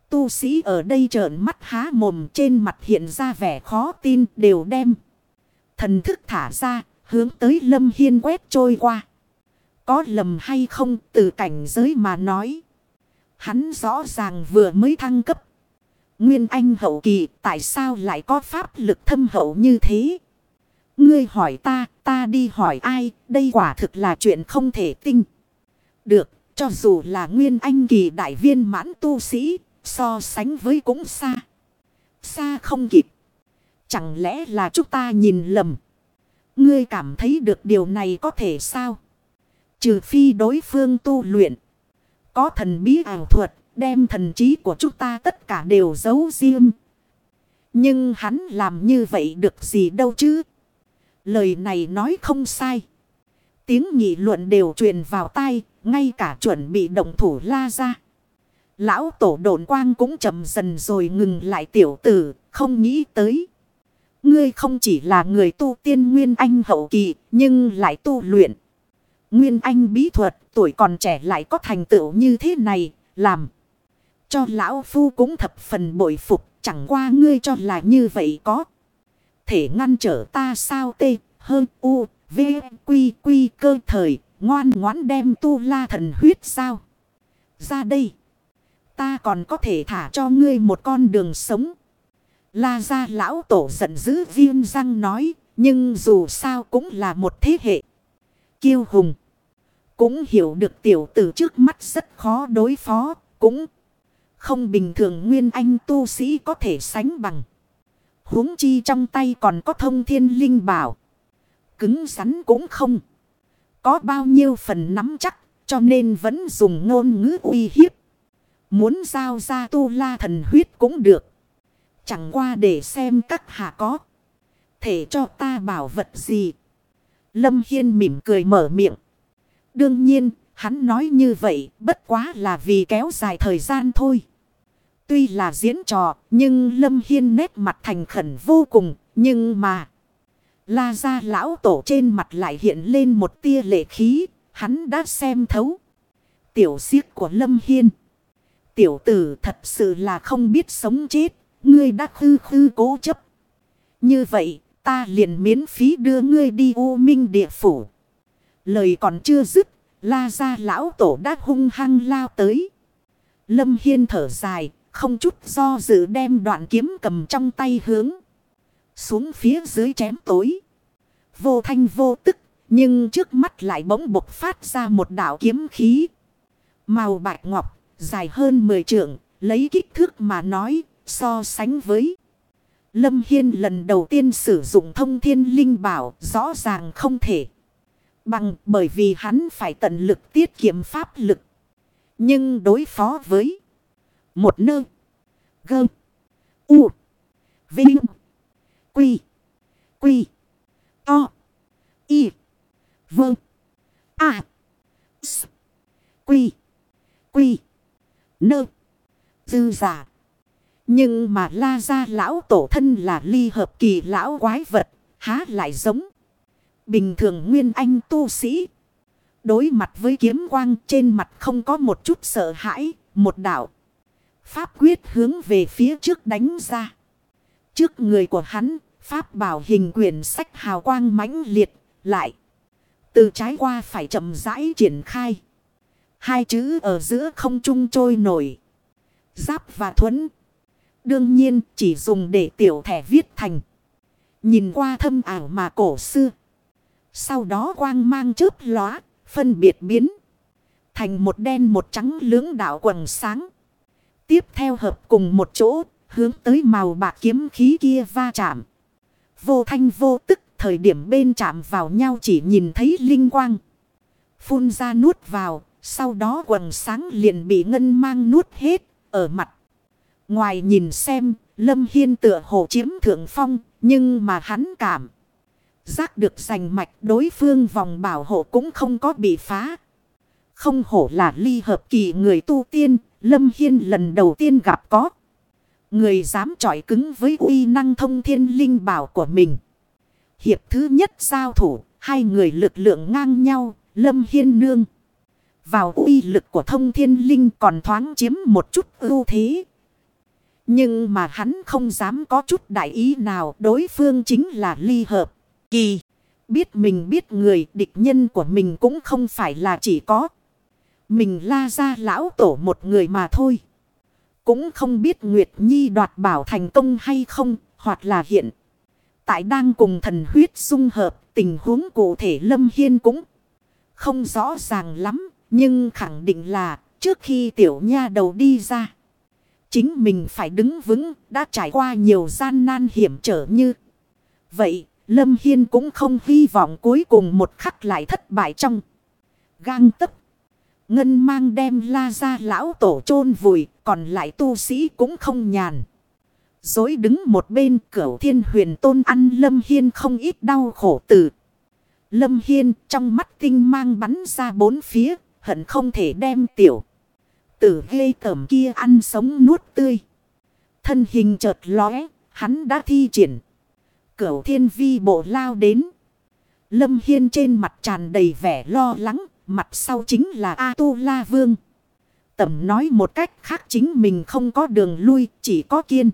Tu sĩ ở đây trợn mắt há mồm trên mặt hiện ra vẻ khó tin đều đem. Thần thức thả ra, hướng tới lâm hiên quét trôi qua. Có lầm hay không từ cảnh giới mà nói. Hắn rõ ràng vừa mới thăng cấp. Nguyên Anh hậu kỳ tại sao lại có pháp lực thâm hậu như thế? Ngươi hỏi ta, ta đi hỏi ai, đây quả thực là chuyện không thể tin. Được, cho dù là Nguyên Anh kỳ đại viên mãn tu sĩ, so sánh với cũng xa. Xa không kịp. Chẳng lẽ là chúng ta nhìn lầm? Ngươi cảm thấy được điều này có thể sao? Trừ phi đối phương tu luyện. Có thần bí ảo thuật, đem thần trí của chúng ta tất cả đều giấu riêng. Nhưng hắn làm như vậy được gì đâu chứ? Lời này nói không sai. Tiếng nghị luận đều truyền vào tai, ngay cả chuẩn bị động thủ la ra. Lão tổ độn quang cũng chậm dần rồi ngừng lại tiểu tử, không nghĩ tới. Ngươi không chỉ là người tu tiên Nguyên Anh hậu kỳ, nhưng lại tu luyện. Nguyên Anh bí thuật, tuổi còn trẻ lại có thành tựu như thế này, làm. Cho lão phu cũng thập phần bội phục, chẳng qua ngươi cho là như vậy có. Thể ngăn trở ta sao tê, hơn u, v, quy, quy cơ thời, ngoan ngoãn đem tu la thần huyết sao. Ra đây, ta còn có thể thả cho ngươi một con đường sống. La gia lão tổ giận dữ viên răng nói, nhưng dù sao cũng là một thế hệ. Kiêu hùng, cũng hiểu được tiểu tử trước mắt rất khó đối phó, cũng không bình thường nguyên anh tu sĩ có thể sánh bằng. huống chi trong tay còn có thông thiên linh bảo. Cứng rắn cũng không. Có bao nhiêu phần nắm chắc cho nên vẫn dùng ngôn ngữ uy hiếp. Muốn giao ra tu la thần huyết cũng được. Chẳng qua để xem các hạ có. Thể cho ta bảo vật gì. Lâm Hiên mỉm cười mở miệng. Đương nhiên, hắn nói như vậy bất quá là vì kéo dài thời gian thôi. Tuy là diễn trò, nhưng Lâm Hiên nét mặt thành khẩn vô cùng, nhưng mà... La ra lão tổ trên mặt lại hiện lên một tia lệ khí, hắn đã xem thấu. Tiểu siếc của Lâm Hiên. Tiểu tử thật sự là không biết sống chết, ngươi đã khư khư cố chấp. Như vậy, ta liền miễn phí đưa ngươi đi U Minh địa phủ. Lời còn chưa dứt, la ra lão tổ đã hung hăng lao tới. Lâm Hiên thở dài, không chút do dự đem đoạn kiếm cầm trong tay hướng. Xuống phía dưới chém tối. Vô thanh vô tức. Nhưng trước mắt lại bỗng bộc phát ra một đạo kiếm khí. Màu bạch ngọc. Dài hơn 10 trượng. Lấy kích thước mà nói. So sánh với. Lâm Hiên lần đầu tiên sử dụng thông thiên linh bảo. Rõ ràng không thể. Bằng bởi vì hắn phải tận lực tiết kiệm pháp lực. Nhưng đối phó với một nơ. Gơ. U. Vinh. Quy. Quy. To. Y. Vâng. a, S. Quy. Quy. Nơ. Dư giả. Nhưng mà la ra lão tổ thân là ly hợp kỳ lão quái vật. Há lại giống. Bình thường nguyên anh tu sĩ. Đối mặt với kiếm quang trên mặt không có một chút sợ hãi. Một đạo. Pháp quyết hướng về phía trước đánh ra. Trước người của hắn, Pháp bảo hình quyển sách hào quang mãnh liệt, lại. Từ trái qua phải chậm rãi triển khai. Hai chữ ở giữa không trung trôi nổi. Giáp và thuẫn. Đương nhiên chỉ dùng để tiểu thẻ viết thành. Nhìn qua thâm ảo mà cổ xưa. Sau đó quang mang chớp lóa, phân biệt biến. Thành một đen một trắng lưỡng đạo quần sáng. Tiếp theo hợp cùng một chỗ, hướng tới màu bạc kiếm khí kia va chạm. Vô thanh vô tức, thời điểm bên chạm vào nhau chỉ nhìn thấy linh quang. Phun ra nuốt vào, sau đó quần sáng liền bị ngân mang nuốt hết, ở mặt. Ngoài nhìn xem, Lâm Hiên tựa hồ chiếm thượng phong, nhưng mà hắn cảm. Giác được giành mạch đối phương vòng bảo hộ cũng không có bị phá. Không hổ là ly hợp kỳ người tu tiên, Lâm Hiên lần đầu tiên gặp có. Người dám trọi cứng với uy năng thông thiên linh bảo của mình. Hiệp thứ nhất giao thủ, hai người lực lượng ngang nhau, Lâm Hiên nương. Vào uy lực của thông thiên linh còn thoáng chiếm một chút ưu thế. Nhưng mà hắn không dám có chút đại ý nào đối phương chính là ly hợp. Kỳ, biết mình biết người địch nhân của mình cũng không phải là chỉ có. Mình la ra lão tổ một người mà thôi. Cũng không biết Nguyệt Nhi đoạt bảo thành công hay không, hoặc là hiện. Tại đang cùng thần huyết dung hợp, tình huống cụ thể Lâm Hiên cũng không rõ ràng lắm, nhưng khẳng định là trước khi tiểu nha đầu đi ra. Chính mình phải đứng vững, đã trải qua nhiều gian nan hiểm trở như. Vậy, Lâm Hiên cũng không hy vọng cuối cùng một khắc lại thất bại trong gang tấp. Ngân mang đem la ra lão tổ chôn vùi, còn lại tu sĩ cũng không nhàn. Dối đứng một bên cửa thiên huyền tôn ăn Lâm Hiên không ít đau khổ tử. Lâm Hiên trong mắt tinh mang bắn ra bốn phía, hận không thể đem tiểu. Tử ghê tẩm kia ăn sống nuốt tươi. Thân hình chợt lóe, hắn đã thi triển. Cửu thiên vi bộ lao đến. Lâm Hiên trên mặt tràn đầy vẻ lo lắng, mặt sau chính là A-tu-la vương. Tẩm nói một cách khác chính mình không có đường lui, chỉ có kiên.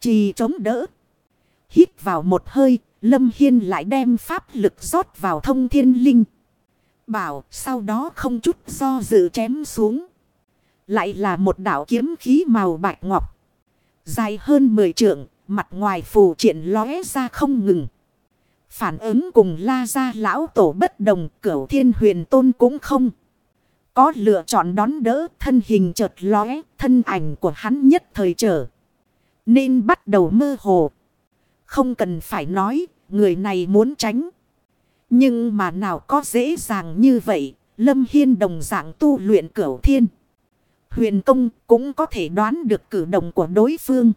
Chỉ chống đỡ. Hít vào một hơi, Lâm Hiên lại đem pháp lực rót vào thông thiên linh. Bảo sau đó không chút do dự chém xuống. Lại là một đảo kiếm khí màu bạch ngọc. Dài hơn 10 trượng, mặt ngoài phù triển lóe ra không ngừng. Phản ứng cùng la ra lão tổ bất đồng cửu thiên huyền tôn cũng không. Có lựa chọn đón đỡ thân hình chợt lóe, thân ảnh của hắn nhất thời trở. Nên bắt đầu mơ hồ. Không cần phải nói, người này muốn tránh. Nhưng mà nào có dễ dàng như vậy, Lâm Hiên đồng dạng tu luyện cửu thiên. Huyền công cũng có thể đoán được cử động của đối phương.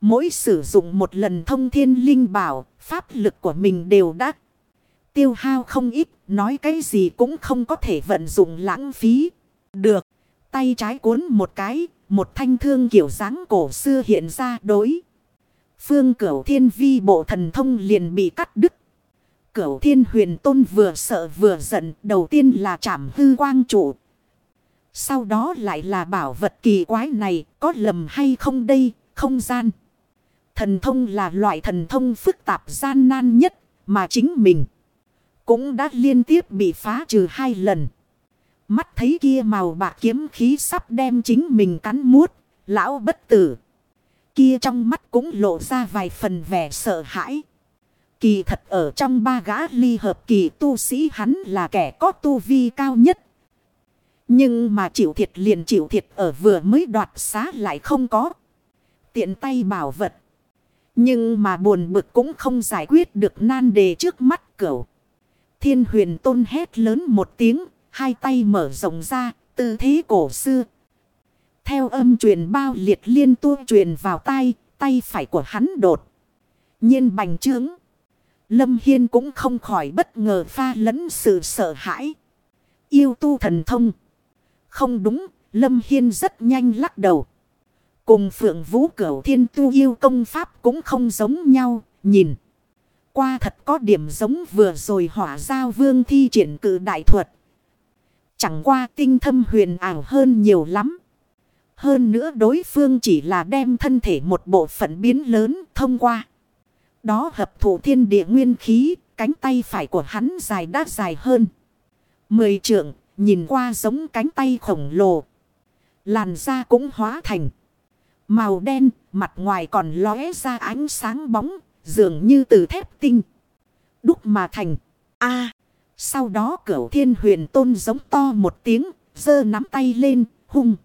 Mỗi sử dụng một lần thông thiên linh bảo, pháp lực của mình đều đắt. Tiêu hao không ít, nói cái gì cũng không có thể vận dụng lãng phí. Được, tay trái cuốn một cái, một thanh thương kiểu dáng cổ xưa hiện ra đối. Phương cửu thiên vi bộ thần thông liền bị cắt đứt. Cửu thiên huyền tôn vừa sợ vừa giận, đầu tiên là chảm hư quang trụ. Sau đó lại là bảo vật kỳ quái này, có lầm hay không đây, không gian. Thần thông là loại thần thông phức tạp gian nan nhất mà chính mình cũng đã liên tiếp bị phá trừ hai lần. Mắt thấy kia màu bạc kiếm khí sắp đem chính mình cắn muốt, lão bất tử. Kia trong mắt cũng lộ ra vài phần vẻ sợ hãi. Kỳ thật ở trong ba gã ly hợp kỳ tu sĩ hắn là kẻ có tu vi cao nhất. Nhưng mà chịu thiệt liền chịu thiệt ở vừa mới đoạt xá lại không có. Tiện tay bảo vật. Nhưng mà buồn bực cũng không giải quyết được nan đề trước mắt cửu. Thiên huyền tôn hét lớn một tiếng, hai tay mở rộng ra, tư thế cổ xưa. Theo âm truyền bao liệt liên tu truyền vào tay, tay phải của hắn đột. nhiên bành trướng. Lâm Hiên cũng không khỏi bất ngờ pha lẫn sự sợ hãi. Yêu tu thần thông. Không đúng, Lâm Hiên rất nhanh lắc đầu. Cùng phượng vũ cửu thiên tu yêu công pháp cũng không giống nhau, nhìn. Qua thật có điểm giống vừa rồi hỏa giao vương thi triển cử đại thuật. Chẳng qua tinh thâm huyền ảo hơn nhiều lắm. Hơn nữa đối phương chỉ là đem thân thể một bộ phận biến lớn thông qua. Đó hợp thủ thiên địa nguyên khí, cánh tay phải của hắn dài đã dài hơn. Mười trượng, nhìn qua giống cánh tay khổng lồ. Làn da cũng hóa thành. Màu đen, mặt ngoài còn lóe ra ánh sáng bóng, dường như từ thép tinh. Đúc mà thành. a Sau đó cửu thiên huyền tôn giống to một tiếng, giơ nắm tay lên, hung.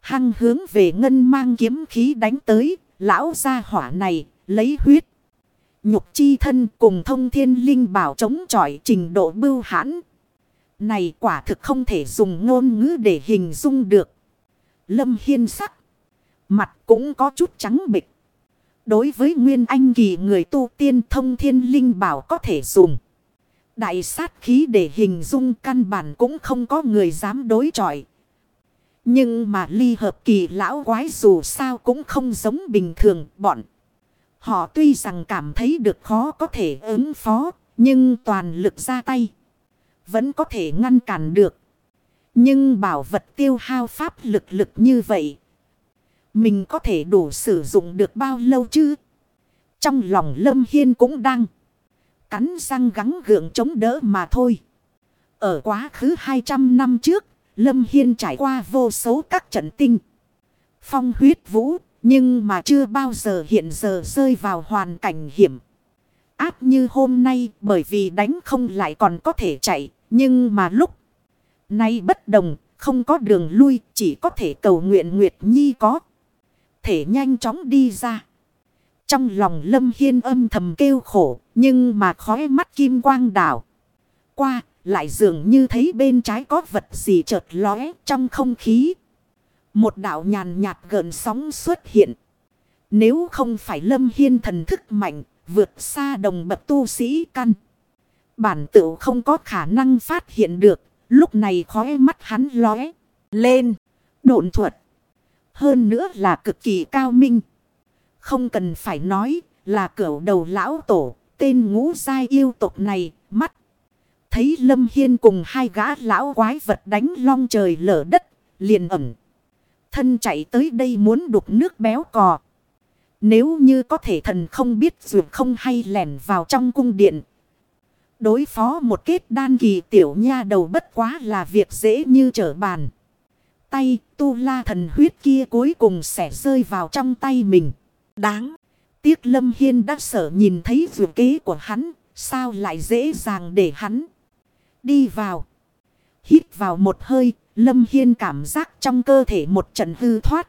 Hăng hướng về ngân mang kiếm khí đánh tới, lão gia hỏa này, lấy huyết. Nhục chi thân cùng thông thiên linh bảo chống chọi trình độ bưu hãn. Này quả thực không thể dùng ngôn ngữ để hình dung được. Lâm Hiên sắc. Mặt cũng có chút trắng bịch. Đối với Nguyên Anh kỳ người tu tiên thông thiên linh bảo có thể dùng. Đại sát khí để hình dung căn bản cũng không có người dám đối chọi. Nhưng mà ly hợp kỳ lão quái dù sao cũng không giống bình thường, bọn. Họ tuy rằng cảm thấy được khó có thể ứng phó, nhưng toàn lực ra tay. Vẫn có thể ngăn cản được. Nhưng bảo vật tiêu hao pháp lực lực như vậy. Mình có thể đủ sử dụng được bao lâu chứ? Trong lòng Lâm Hiên cũng đang cắn răng gắng gượng chống đỡ mà thôi. Ở quá khứ 200 năm trước, Lâm Hiên trải qua vô số các trận tinh. Phong huyết vũ, nhưng mà chưa bao giờ hiện giờ rơi vào hoàn cảnh hiểm. Áp như hôm nay bởi vì đánh không lại còn có thể chạy, nhưng mà lúc nay bất đồng, không có đường lui, chỉ có thể cầu nguyện Nguyệt Nhi có. Thể nhanh chóng đi ra. Trong lòng Lâm Hiên âm thầm kêu khổ, nhưng mà khói mắt kim quang đảo. Qua, lại dường như thấy bên trái có vật gì chợt lóe trong không khí. Một đạo nhàn nhạt gợn sóng xuất hiện. Nếu không phải Lâm Hiên thần thức mạnh, vượt xa đồng bậc tu sĩ căn. Bản tự không có khả năng phát hiện được, Lúc này khóe mắt hắn lóe. Lên. Độn thuật. Hơn nữa là cực kỳ cao minh. Không cần phải nói là cửu đầu lão tổ. Tên ngũ giai yêu tộc này. Mắt. Thấy Lâm Hiên cùng hai gã lão quái vật đánh long trời lở đất. Liền ẩm. Thân chạy tới đây muốn đục nước béo cò. Nếu như có thể thần không biết dù không hay lẻn vào trong cung điện. Đối phó một kết đan kỳ tiểu nha đầu bất quá là việc dễ như trở bàn. Tay tu la thần huyết kia cuối cùng sẽ rơi vào trong tay mình. Đáng. Tiếc Lâm Hiên đã sợ nhìn thấy dù kế của hắn. Sao lại dễ dàng để hắn đi vào. Hít vào một hơi. Lâm Hiên cảm giác trong cơ thể một trận hư thoát.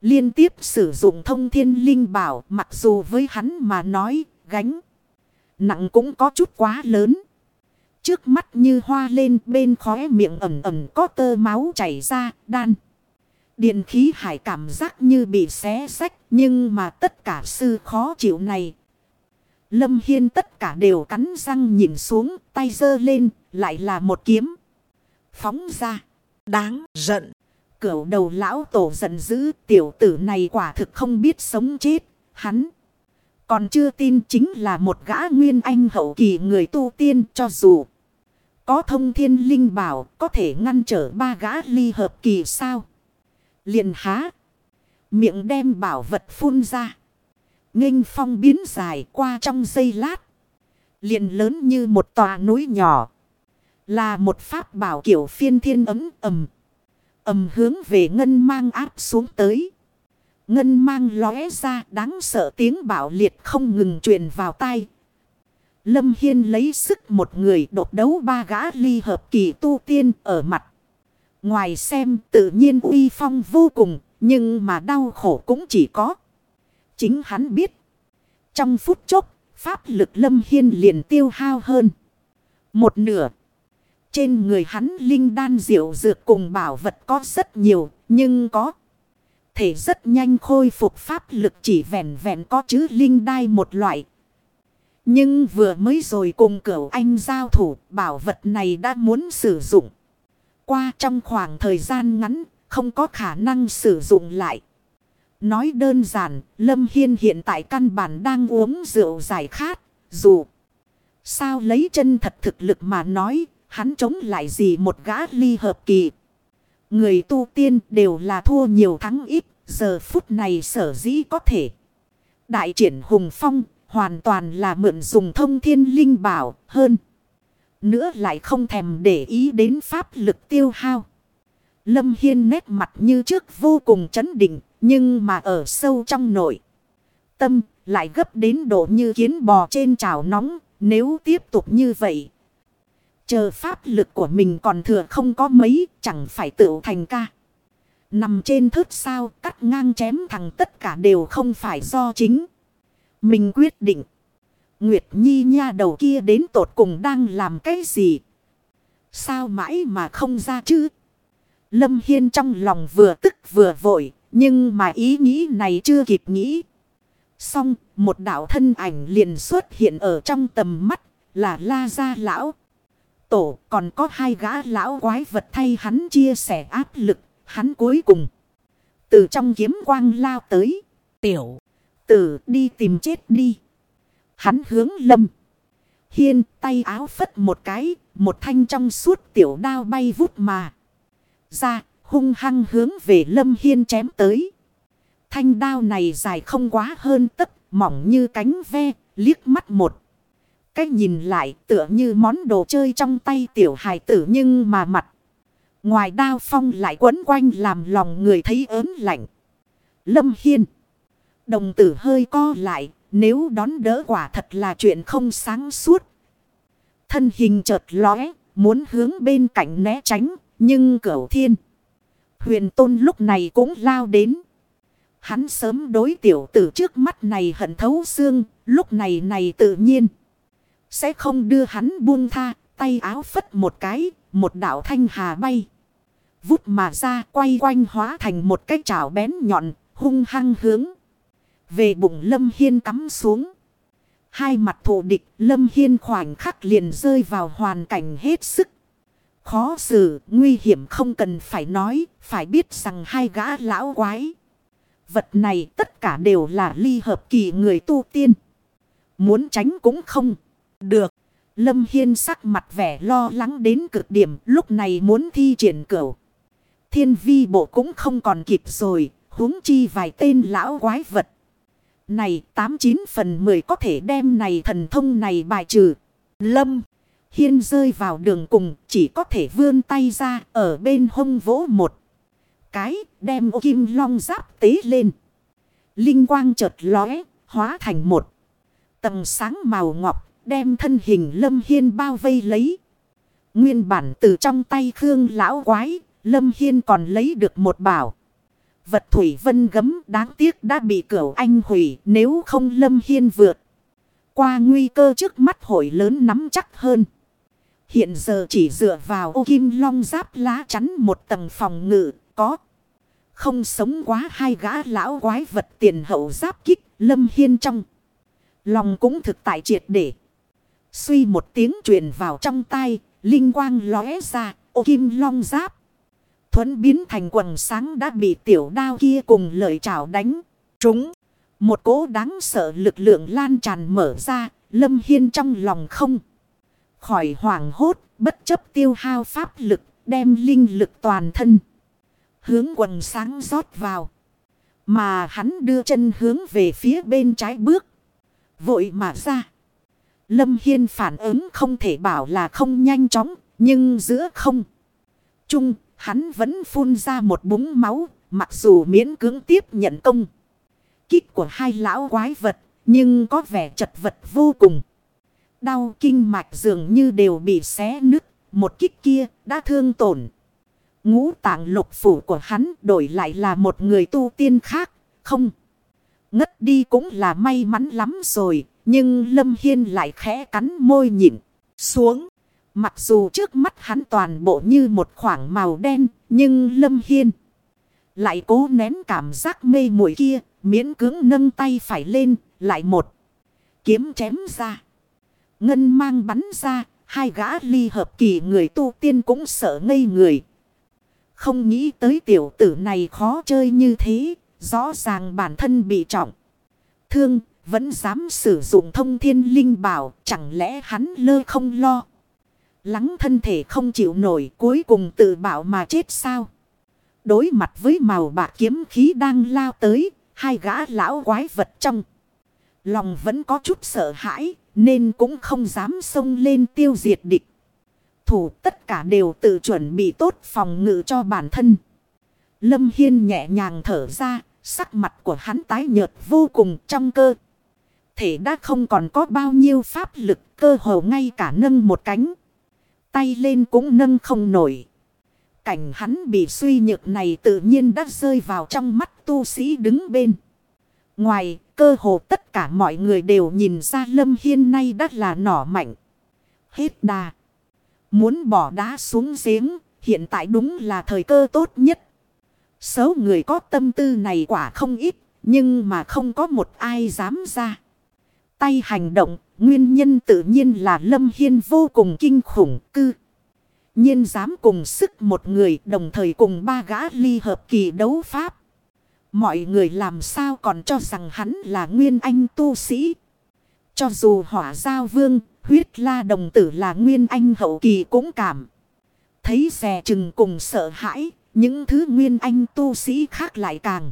Liên tiếp sử dụng thông thiên linh bảo, mặc dù với hắn mà nói, gánh. Nặng cũng có chút quá lớn. Trước mắt như hoa lên, bên khóe miệng ẩm ẩm có tơ máu chảy ra, đan. Điện khí hải cảm giác như bị xé sách nhưng mà tất cả sư khó chịu này. Lâm Hiên tất cả đều cắn răng nhìn xuống, tay giơ lên, lại là một kiếm. Phóng ra. Đáng giận. Cửu đầu lão tổ giận dữ, tiểu tử này quả thực không biết sống chết. Hắn. Còn chưa tin chính là một gã nguyên anh hậu kỳ người tu tiên cho dù. Có thông thiên linh bảo, có thể ngăn trở ba gã ly hợp kỳ sao. liền há. Miệng đem bảo vật phun ra. nghênh phong biến dài qua trong giây lát. liền lớn như một tòa núi nhỏ. Là một pháp bảo kiểu phiên thiên ấm ầm. ầm hướng về ngân mang áp xuống tới. Ngân mang lóe ra đáng sợ tiếng bảo liệt không ngừng truyền vào tai. Lâm Hiên lấy sức một người đột đấu ba gã ly hợp kỳ tu tiên ở mặt. Ngoài xem tự nhiên uy phong vô cùng, nhưng mà đau khổ cũng chỉ có. Chính hắn biết. Trong phút chốc, pháp lực Lâm Hiên liền tiêu hao hơn. Một nửa. Trên người hắn linh đan diệu dược cùng bảo vật có rất nhiều, nhưng có thể rất nhanh khôi phục pháp lực chỉ vẹn vẹn có chữ linh đai một loại. Nhưng vừa mới rồi cùng cửu anh giao thủ bảo vật này đã muốn sử dụng. Qua trong khoảng thời gian ngắn không có khả năng sử dụng lại. Nói đơn giản Lâm Hiên hiện tại căn bản đang uống rượu giải khát. Dù sao lấy chân thật thực lực mà nói hắn chống lại gì một gã ly hợp kỳ. Người tu tiên đều là thua nhiều thắng ít, giờ phút này sở dĩ có thể. Đại triển hùng phong, hoàn toàn là mượn dùng thông thiên linh bảo hơn. Nữa lại không thèm để ý đến pháp lực tiêu hao. Lâm Hiên nét mặt như trước vô cùng chấn định, nhưng mà ở sâu trong nội. Tâm lại gấp đến độ như kiến bò trên chảo nóng, nếu tiếp tục như vậy Chờ pháp lực của mình còn thừa không có mấy, chẳng phải tự thành ca. Nằm trên thớt sao, cắt ngang chém thằng tất cả đều không phải do chính. Mình quyết định. Nguyệt Nhi nha đầu kia đến tột cùng đang làm cái gì? Sao mãi mà không ra chứ? Lâm Hiên trong lòng vừa tức vừa vội, nhưng mà ý nghĩ này chưa kịp nghĩ. Xong, một đạo thân ảnh liền xuất hiện ở trong tầm mắt, là La Gia Lão tổ còn có hai gã lão quái vật thay hắn chia sẻ áp lực. Hắn cuối cùng từ trong kiếm quang lao tới. Tiểu tử đi tìm chết đi. Hắn hướng lâm. Hiên tay áo phất một cái. Một thanh trong suốt tiểu đao bay vút mà. Ra hung hăng hướng về lâm hiên chém tới. Thanh đao này dài không quá hơn tấc mỏng như cánh ve. Liếc mắt một. Cách nhìn lại tựa như món đồ chơi trong tay tiểu hài tử nhưng mà mặt. Ngoài đao phong lại quấn quanh làm lòng người thấy ớn lạnh. Lâm Hiên. Đồng tử hơi co lại. Nếu đón đỡ quả thật là chuyện không sáng suốt. Thân hình chợt lóe. Muốn hướng bên cạnh né tránh. Nhưng cửu thiên. Huyền tôn lúc này cũng lao đến. Hắn sớm đối tiểu tử trước mắt này hận thấu xương. Lúc này này tự nhiên. Sẽ không đưa hắn buông tha, tay áo phất một cái, một đạo thanh hà bay. Vút mà ra quay quanh hóa thành một cái chảo bén nhọn, hung hăng hướng. Về bụng Lâm Hiên cắm xuống. Hai mặt thù địch Lâm Hiên khoảnh khắc liền rơi vào hoàn cảnh hết sức. Khó xử, nguy hiểm không cần phải nói, phải biết rằng hai gã lão quái. Vật này tất cả đều là ly hợp kỳ người tu tiên. Muốn tránh cũng không được. Lâm Hiên sắc mặt vẻ lo lắng đến cực điểm lúc này muốn thi triển cửu. Thiên vi bộ cũng không còn kịp rồi, huống chi vài tên lão quái vật. Này 89 phần 10 có thể đem này thần thông này bài trừ. Lâm Hiên rơi vào đường cùng chỉ có thể vươn tay ra ở bên hông vỗ một. Cái đem ô kim long giáp tế lên. Linh quang chợt lóe hóa thành một. Tầng sáng màu ngọc đem thân hình Lâm Hiên bao vây lấy. Nguyên bản từ trong tay Khương lão quái, Lâm Hiên còn lấy được một bảo. Vật thủy vân gấm đáng tiếc đã bị cửu anh hủy, nếu không Lâm Hiên vượt. Qua nguy cơ trước mắt hội lớn nắm chắc hơn. Hiện giờ chỉ dựa vào ô kim long giáp lá chắn một tầng phòng ngự, có. Không sống quá hai gã lão quái vật tiền hậu giáp kích Lâm Hiên trong. Lòng cũng thực tại triệt để. Suy một tiếng truyền vào trong tay, linh quang lóe ra, ô kim long giáp. Thuấn biến thành quần sáng đã bị tiểu đao kia cùng lợi chảo đánh. Trúng. Một cố đáng sợ lực lượng lan tràn mở ra. Lâm Hiên trong lòng không. Khỏi hoảng hốt. Bất chấp tiêu hao pháp lực. Đem linh lực toàn thân. Hướng quần sáng rót vào. Mà hắn đưa chân hướng về phía bên trái bước. Vội mà ra. Lâm Hiên phản ứng không thể bảo là không nhanh chóng. Nhưng giữa không. Trung Hắn vẫn phun ra một búng máu, mặc dù miễn cưỡng tiếp nhận công. Kích của hai lão quái vật, nhưng có vẻ chật vật vô cùng. Đau kinh mạch dường như đều bị xé nứt, một kích kia đã thương tổn. Ngũ tạng lục phủ của hắn đổi lại là một người tu tiên khác, không. Ngất đi cũng là may mắn lắm rồi, nhưng Lâm Hiên lại khẽ cắn môi nhịn xuống. Mặc dù trước mắt hắn toàn bộ như một khoảng màu đen, nhưng Lâm Hiên lại cố nén cảm giác mê muội kia, miễn cưỡng nâng tay phải lên, lại một kiếm chém ra. Ngân mang bắn ra, hai gã ly hợp kỳ người tu tiên cũng sợ ngây người. Không nghĩ tới tiểu tử này khó chơi như thế, rõ ràng bản thân bị trọng. Thương, vẫn dám sử dụng thông thiên linh bảo, chẳng lẽ hắn lơ không lo. Lắng thân thể không chịu nổi cuối cùng tự bảo mà chết sao. Đối mặt với màu bạc kiếm khí đang lao tới, hai gã lão quái vật trong. Lòng vẫn có chút sợ hãi, nên cũng không dám xông lên tiêu diệt địch. Thủ tất cả đều tự chuẩn bị tốt phòng ngự cho bản thân. Lâm Hiên nhẹ nhàng thở ra, sắc mặt của hắn tái nhợt vô cùng trong cơ. Thể đã không còn có bao nhiêu pháp lực cơ hồ ngay cả nâng một cánh tay lên cũng nâng không nổi. Cảnh hắn bị suy nhược này tự nhiên đã rơi vào trong mắt tu sĩ đứng bên. Ngoài, cơ hồ tất cả mọi người đều nhìn ra Lâm Hiên nay đã là nỏ mạnh. Hết đà. Muốn bỏ đá xuống giếng, hiện tại đúng là thời cơ tốt nhất. Số người có tâm tư này quả không ít, nhưng mà không có một ai dám ra. Tay hành động Nguyên nhân tự nhiên là Lâm Hiên vô cùng kinh khủng cư. nhiên dám cùng sức một người đồng thời cùng ba gã ly hợp kỳ đấu pháp. Mọi người làm sao còn cho rằng hắn là nguyên anh tu sĩ. Cho dù hỏa giao vương, huyết la đồng tử là nguyên anh hậu kỳ cũng cảm. Thấy xè chừng cùng sợ hãi, những thứ nguyên anh tu sĩ khác lại càng.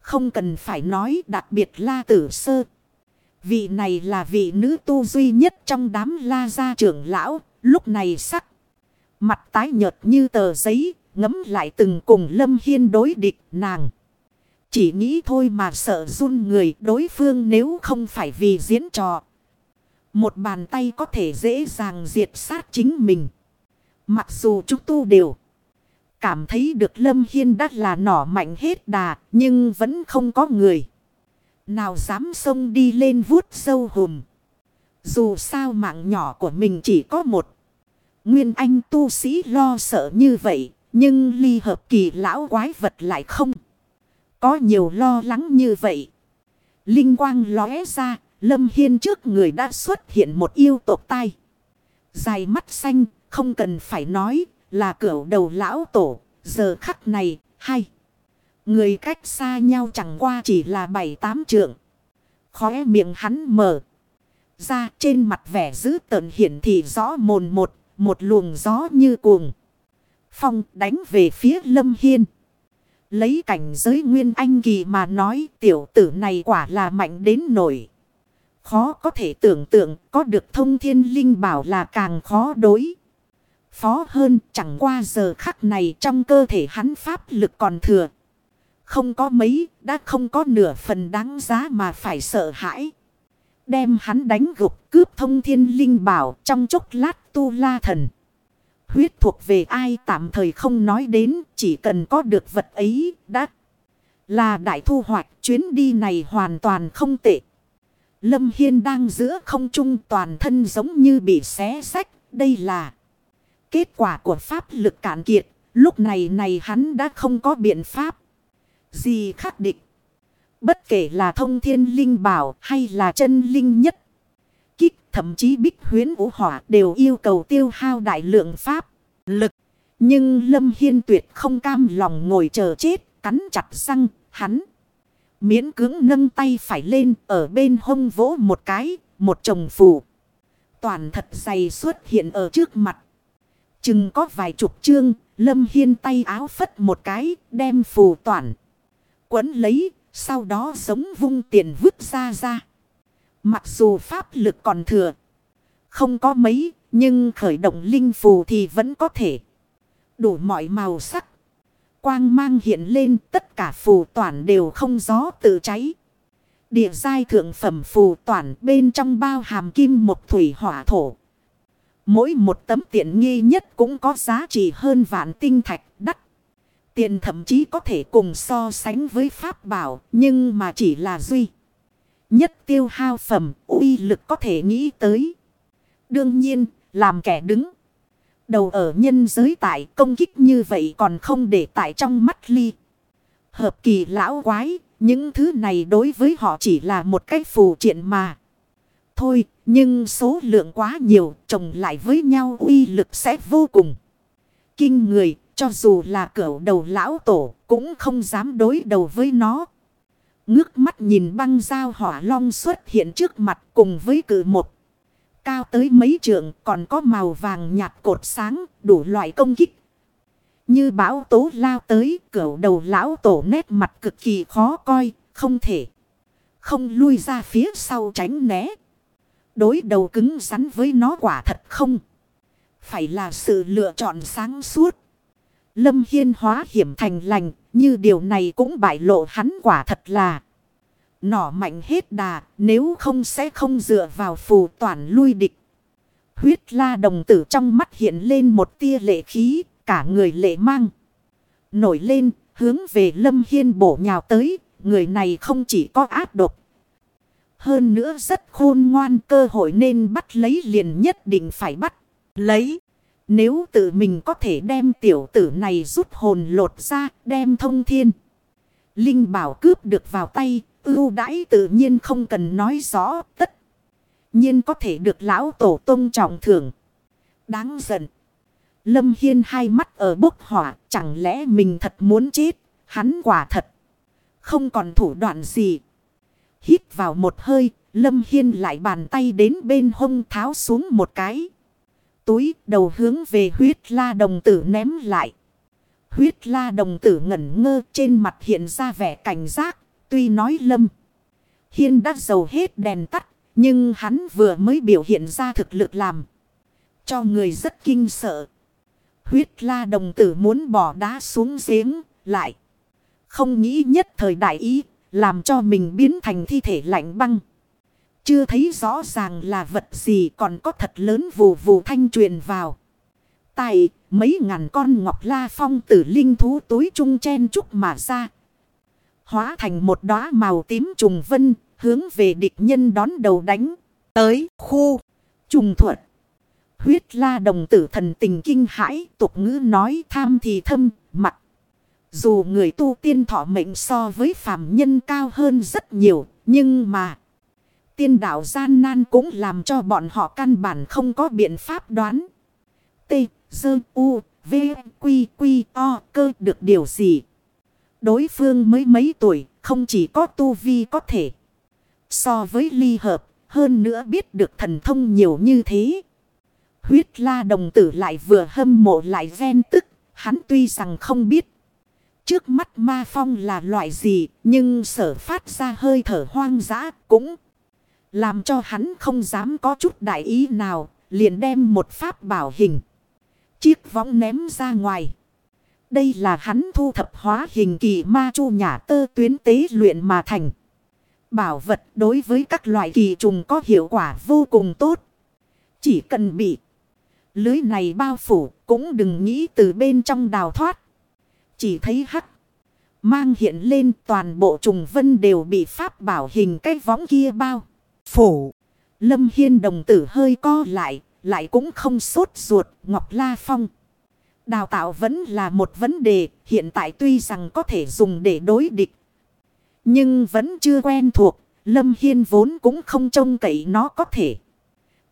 Không cần phải nói đặc biệt la tử sơ. Vị này là vị nữ tu duy nhất trong đám la gia trưởng lão, lúc này sắc. Mặt tái nhợt như tờ giấy, ngấm lại từng cùng Lâm Hiên đối địch nàng. Chỉ nghĩ thôi mà sợ run người đối phương nếu không phải vì diễn trò. Một bàn tay có thể dễ dàng diệt sát chính mình. Mặc dù chúng tu đều cảm thấy được Lâm Hiên đắt là nỏ mạnh hết đà, nhưng vẫn không có người. Nào dám xông đi lên vuốt sâu hùm. Dù sao mạng nhỏ của mình chỉ có một. Nguyên anh tu sĩ lo sợ như vậy. Nhưng ly hợp kỳ lão quái vật lại không. Có nhiều lo lắng như vậy. Linh quang lóe ra. Lâm Hiên trước người đã xuất hiện một yêu tộc tai. Dài mắt xanh. không cần phải nói là cửa đầu lão tổ. Giờ khắc này, hay. Người cách xa nhau chẳng qua chỉ là bảy tám trượng. Khóe miệng hắn mở. Ra trên mặt vẻ dữ tợn hiển thị rõ mồn một, một luồng gió như cuồng. Phong đánh về phía Lâm Hiên. Lấy cảnh giới nguyên anh kỳ mà nói tiểu tử này quả là mạnh đến nổi. Khó có thể tưởng tượng có được thông thiên linh bảo là càng khó đối. Phó hơn chẳng qua giờ khắc này trong cơ thể hắn pháp lực còn thừa. Không có mấy, đã không có nửa phần đáng giá mà phải sợ hãi. Đem hắn đánh gục cướp thông thiên linh bảo trong chốc lát tu la thần. Huyết thuộc về ai tạm thời không nói đến, chỉ cần có được vật ấy, đã là đại thu hoạch chuyến đi này hoàn toàn không tệ. Lâm Hiên đang giữa không trung toàn thân giống như bị xé sách, đây là kết quả của pháp lực cạn kiệt, lúc này này hắn đã không có biện pháp gì khắc định. Bất kể là thông thiên linh bảo hay là chân linh nhất. Kích thậm chí bích huyến vũ hỏa đều yêu cầu tiêu hao đại lượng pháp, lực. Nhưng Lâm Hiên tuyệt không cam lòng ngồi chờ chết, cắn chặt răng, hắn. Miễn cưỡng nâng tay phải lên ở bên hông vỗ một cái, một chồng phù. Toàn thật dày xuất hiện ở trước mặt. Chừng có vài chục chương, Lâm Hiên tay áo phất một cái, đem phù toàn. Quấn lấy, sau đó giống vung tiền vứt ra ra. Mặc dù pháp lực còn thừa. Không có mấy, nhưng khởi động linh phù thì vẫn có thể. Đủ mọi màu sắc. Quang mang hiện lên tất cả phù toàn đều không gió tự cháy. Địa giai thượng phẩm phù toàn bên trong bao hàm kim một thủy hỏa thổ. Mỗi một tấm tiện nghi nhất cũng có giá trị hơn vạn tinh thạch đắt. Tiền thậm chí có thể cùng so sánh với pháp bảo, nhưng mà chỉ là duy. Nhất tiêu hao phẩm, uy lực có thể nghĩ tới. Đương nhiên, làm kẻ đứng. Đầu ở nhân giới tại công kích như vậy còn không để tại trong mắt ly. Hợp kỳ lão quái, những thứ này đối với họ chỉ là một cái phù triện mà. Thôi, nhưng số lượng quá nhiều, chồng lại với nhau uy lực sẽ vô cùng. Kinh người, cho dù là cỡ đầu lão tổ cũng không dám đối đầu với nó. Ngước mắt nhìn băng dao hỏa long xuất hiện trước mặt cùng với cử một. Cao tới mấy trượng còn có màu vàng nhạt cột sáng đủ loại công kích. Như bão tố lao tới cỡ đầu lão tổ nét mặt cực kỳ khó coi, không thể. Không lui ra phía sau tránh né. Đối đầu cứng rắn với nó quả thật không. Phải là sự lựa chọn sáng suốt. Lâm Hiên hóa hiểm thành lành, như điều này cũng bại lộ hắn quả thật là. Nỏ mạnh hết đà, nếu không sẽ không dựa vào phù toàn lui địch. Huyết la đồng tử trong mắt hiện lên một tia lệ khí, cả người lệ mang. Nổi lên, hướng về Lâm Hiên bổ nhào tới, người này không chỉ có ác độc. Hơn nữa rất khôn ngoan cơ hội nên bắt lấy liền nhất định phải bắt. Lấy. Nếu tự mình có thể đem tiểu tử này rút hồn lột ra, đem thông thiên. Linh bảo cướp được vào tay, ưu đãi tự nhiên không cần nói rõ, tất. nhiên có thể được lão tổ tông trọng thưởng. Đáng giận. Lâm Hiên hai mắt ở bốc hỏa, chẳng lẽ mình thật muốn chết, hắn quả thật. Không còn thủ đoạn gì. Hít vào một hơi, Lâm Hiên lại bàn tay đến bên hông tháo xuống một cái túi, đầu hướng về huyết la đồng tử ném lại. Huyết la đồng tử ngẩn ngơ, trên mặt hiện ra vẻ cảnh giác. Tuy nói lâm. Hiên đã dầu hết đèn tắt. Nhưng hắn vừa mới biểu hiện ra thực lực làm. Cho người rất kinh sợ. Huyết la đồng tử muốn bỏ đá xuống giếng. Lại. Không nghĩ nhất thời đại ý. Làm cho mình biến thành thi thể lạnh băng. Chưa thấy rõ ràng là vật gì còn có thật lớn vù vù thanh truyền vào. Tại mấy ngàn con ngọc la phong tử linh thú túi trung chen trúc mà ra. Hóa thành một đóa màu tím trùng vân, hướng về địch nhân đón đầu đánh. Tới khu trùng thuật. Huyết la đồng tử thần tình kinh hãi, tục ngữ nói tham thì thâm mặt. Dù người tu tiên thọ mệnh so với phàm nhân cao hơn rất nhiều, nhưng mà tiên đạo gian nan cũng làm cho bọn họ căn bản không có biện pháp đoán. T, z U, V, Quy, Quy, O, cơ được điều gì. Đối phương mới mấy tuổi, không chỉ có tu vi có thể. So với ly hợp, hơn nữa biết được thần thông nhiều như thế. Huyết la đồng tử lại vừa hâm mộ lại ven tức, hắn tuy rằng không biết. Trước mắt ma phong là loại gì, nhưng sở phát ra hơi thở hoang dã cũng làm cho hắn không dám có chút đại ý nào, liền đem một pháp bảo hình. Chiếc võng ném ra ngoài. Đây là hắn thu thập hóa hình kỳ ma chu nhà tơ tuyến tế luyện mà thành. Bảo vật đối với các loại kỳ trùng có hiệu quả vô cùng tốt. Chỉ cần bị lưới này bao phủ cũng đừng nghĩ từ bên trong đào thoát. Chỉ thấy hắc. Mang hiện lên toàn bộ trùng vân đều bị pháp bảo hình cái võng kia bao. Phủ. Lâm Hiên đồng tử hơi co lại. Lại cũng không sốt ruột Ngọc La Phong. Đào tạo vẫn là một vấn đề. Hiện tại tuy rằng có thể dùng để đối địch. Nhưng vẫn chưa quen thuộc. Lâm Hiên vốn cũng không trông cậy nó có thể.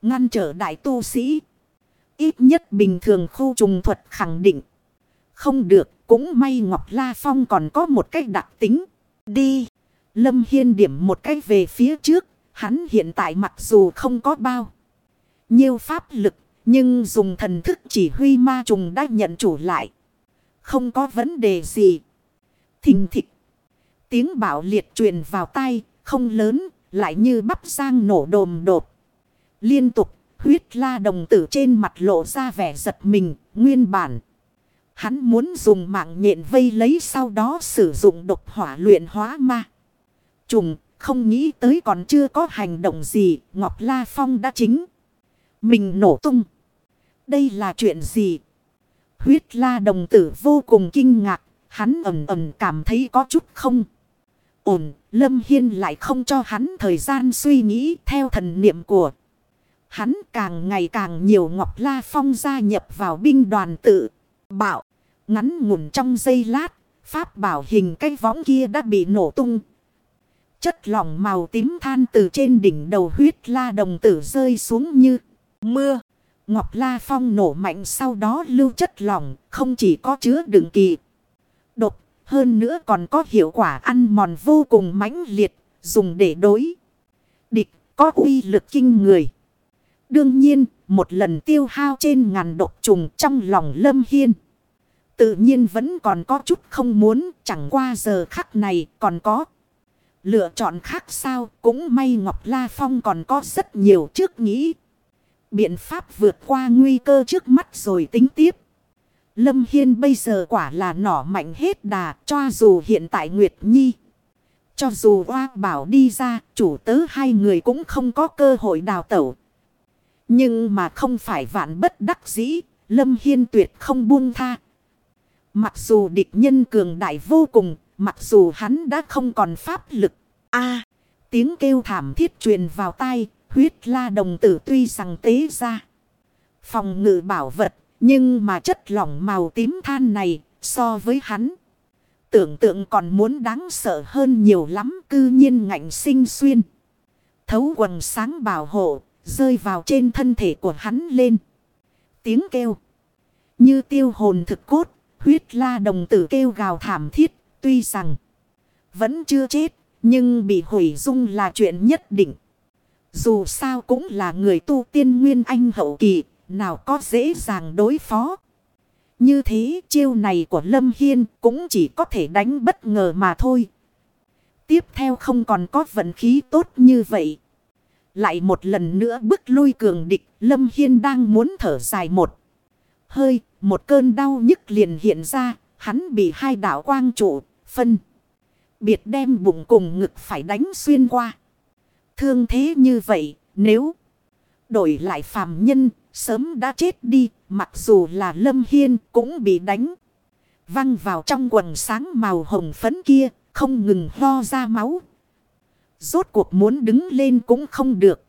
Ngăn trở đại tu sĩ. Ít nhất bình thường khu trùng thuật khẳng định. Không được, cũng may Ngọc La Phong còn có một cách đặc tính. Đi. Lâm Hiên điểm một cách về phía trước. Hắn hiện tại mặc dù không có bao. Nhiều pháp lực. Nhưng dùng thần thức chỉ huy ma trùng đã nhận chủ lại. Không có vấn đề gì. Thình thịch. Tiếng bảo liệt truyền vào tay. Không lớn. Lại như bắp giang nổ đồm đột. Liên tục Huyết la đồng tử trên mặt lộ ra vẻ giật mình, nguyên bản. Hắn muốn dùng mạng nhện vây lấy sau đó sử dụng độc hỏa luyện hóa ma. Trùng, không nghĩ tới còn chưa có hành động gì, Ngọc La Phong đã chính. Mình nổ tung. Đây là chuyện gì? Huyết la đồng tử vô cùng kinh ngạc, hắn ẩm ẩm cảm thấy có chút không. Ổn, Lâm Hiên lại không cho hắn thời gian suy nghĩ theo thần niệm của Hắn càng ngày càng nhiều Ngọc La Phong gia nhập vào binh đoàn tự. Bảo. Ngắn ngủn trong giây lát. Pháp bảo hình cái võng kia đã bị nổ tung. Chất lỏng màu tím than từ trên đỉnh đầu huyết la đồng tử rơi xuống như mưa. Ngọc La Phong nổ mạnh sau đó lưu chất lỏng không chỉ có chứa đựng kỳ. Độc hơn nữa còn có hiệu quả ăn mòn vô cùng mãnh liệt dùng để đối. Địch có uy lực kinh người. Đương nhiên, một lần tiêu hao trên ngàn độc trùng trong lòng lâm hiên. Tự nhiên vẫn còn có chút không muốn, chẳng qua giờ khắc này còn có. Lựa chọn khác sao, cũng may Ngọc La Phong còn có rất nhiều trước nghĩ. Biện pháp vượt qua nguy cơ trước mắt rồi tính tiếp. Lâm Hiên bây giờ quả là nỏ mạnh hết đà, cho dù hiện tại Nguyệt Nhi. Cho dù oa Bảo đi ra, chủ tớ hai người cũng không có cơ hội đào tẩu. Nhưng mà không phải vạn bất đắc dĩ, Lâm Hiên tuyệt không buông tha. Mặc dù địch nhân cường đại vô cùng, mặc dù hắn đã không còn pháp lực. a tiếng kêu thảm thiết truyền vào tai, huyết la đồng tử tuy rằng tế ra. Phòng ngự bảo vật, nhưng mà chất lỏng màu tím than này, so với hắn. Tưởng tượng còn muốn đáng sợ hơn nhiều lắm, cư nhiên ngạnh sinh xuyên. Thấu quần sáng bảo hộ, Rơi vào trên thân thể của hắn lên. Tiếng kêu. Như tiêu hồn thực cốt. Huyết la đồng tử kêu gào thảm thiết. Tuy rằng. Vẫn chưa chết. Nhưng bị hủy dung là chuyện nhất định. Dù sao cũng là người tu tiên nguyên anh hậu kỳ. Nào có dễ dàng đối phó. Như thế chiêu này của Lâm Hiên cũng chỉ có thể đánh bất ngờ mà thôi. Tiếp theo không còn có vận khí tốt như vậy. Lại một lần nữa bước lui cường địch, Lâm Hiên đang muốn thở dài một. Hơi, một cơn đau nhức liền hiện ra, hắn bị hai đảo quang trụ, phân. Biệt đem bụng cùng ngực phải đánh xuyên qua. Thương thế như vậy, nếu đổi lại phàm nhân, sớm đã chết đi, mặc dù là Lâm Hiên cũng bị đánh. Văng vào trong quần sáng màu hồng phấn kia, không ngừng ho ra máu, Rốt cuộc muốn đứng lên cũng không được.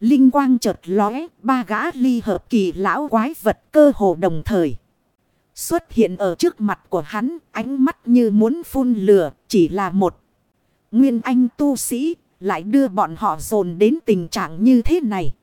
Linh quang chợt lóe, ba gã ly hợp kỳ lão quái vật cơ hồ đồng thời. Xuất hiện ở trước mặt của hắn, ánh mắt như muốn phun lửa, chỉ là một. Nguyên anh tu sĩ, lại đưa bọn họ dồn đến tình trạng như thế này.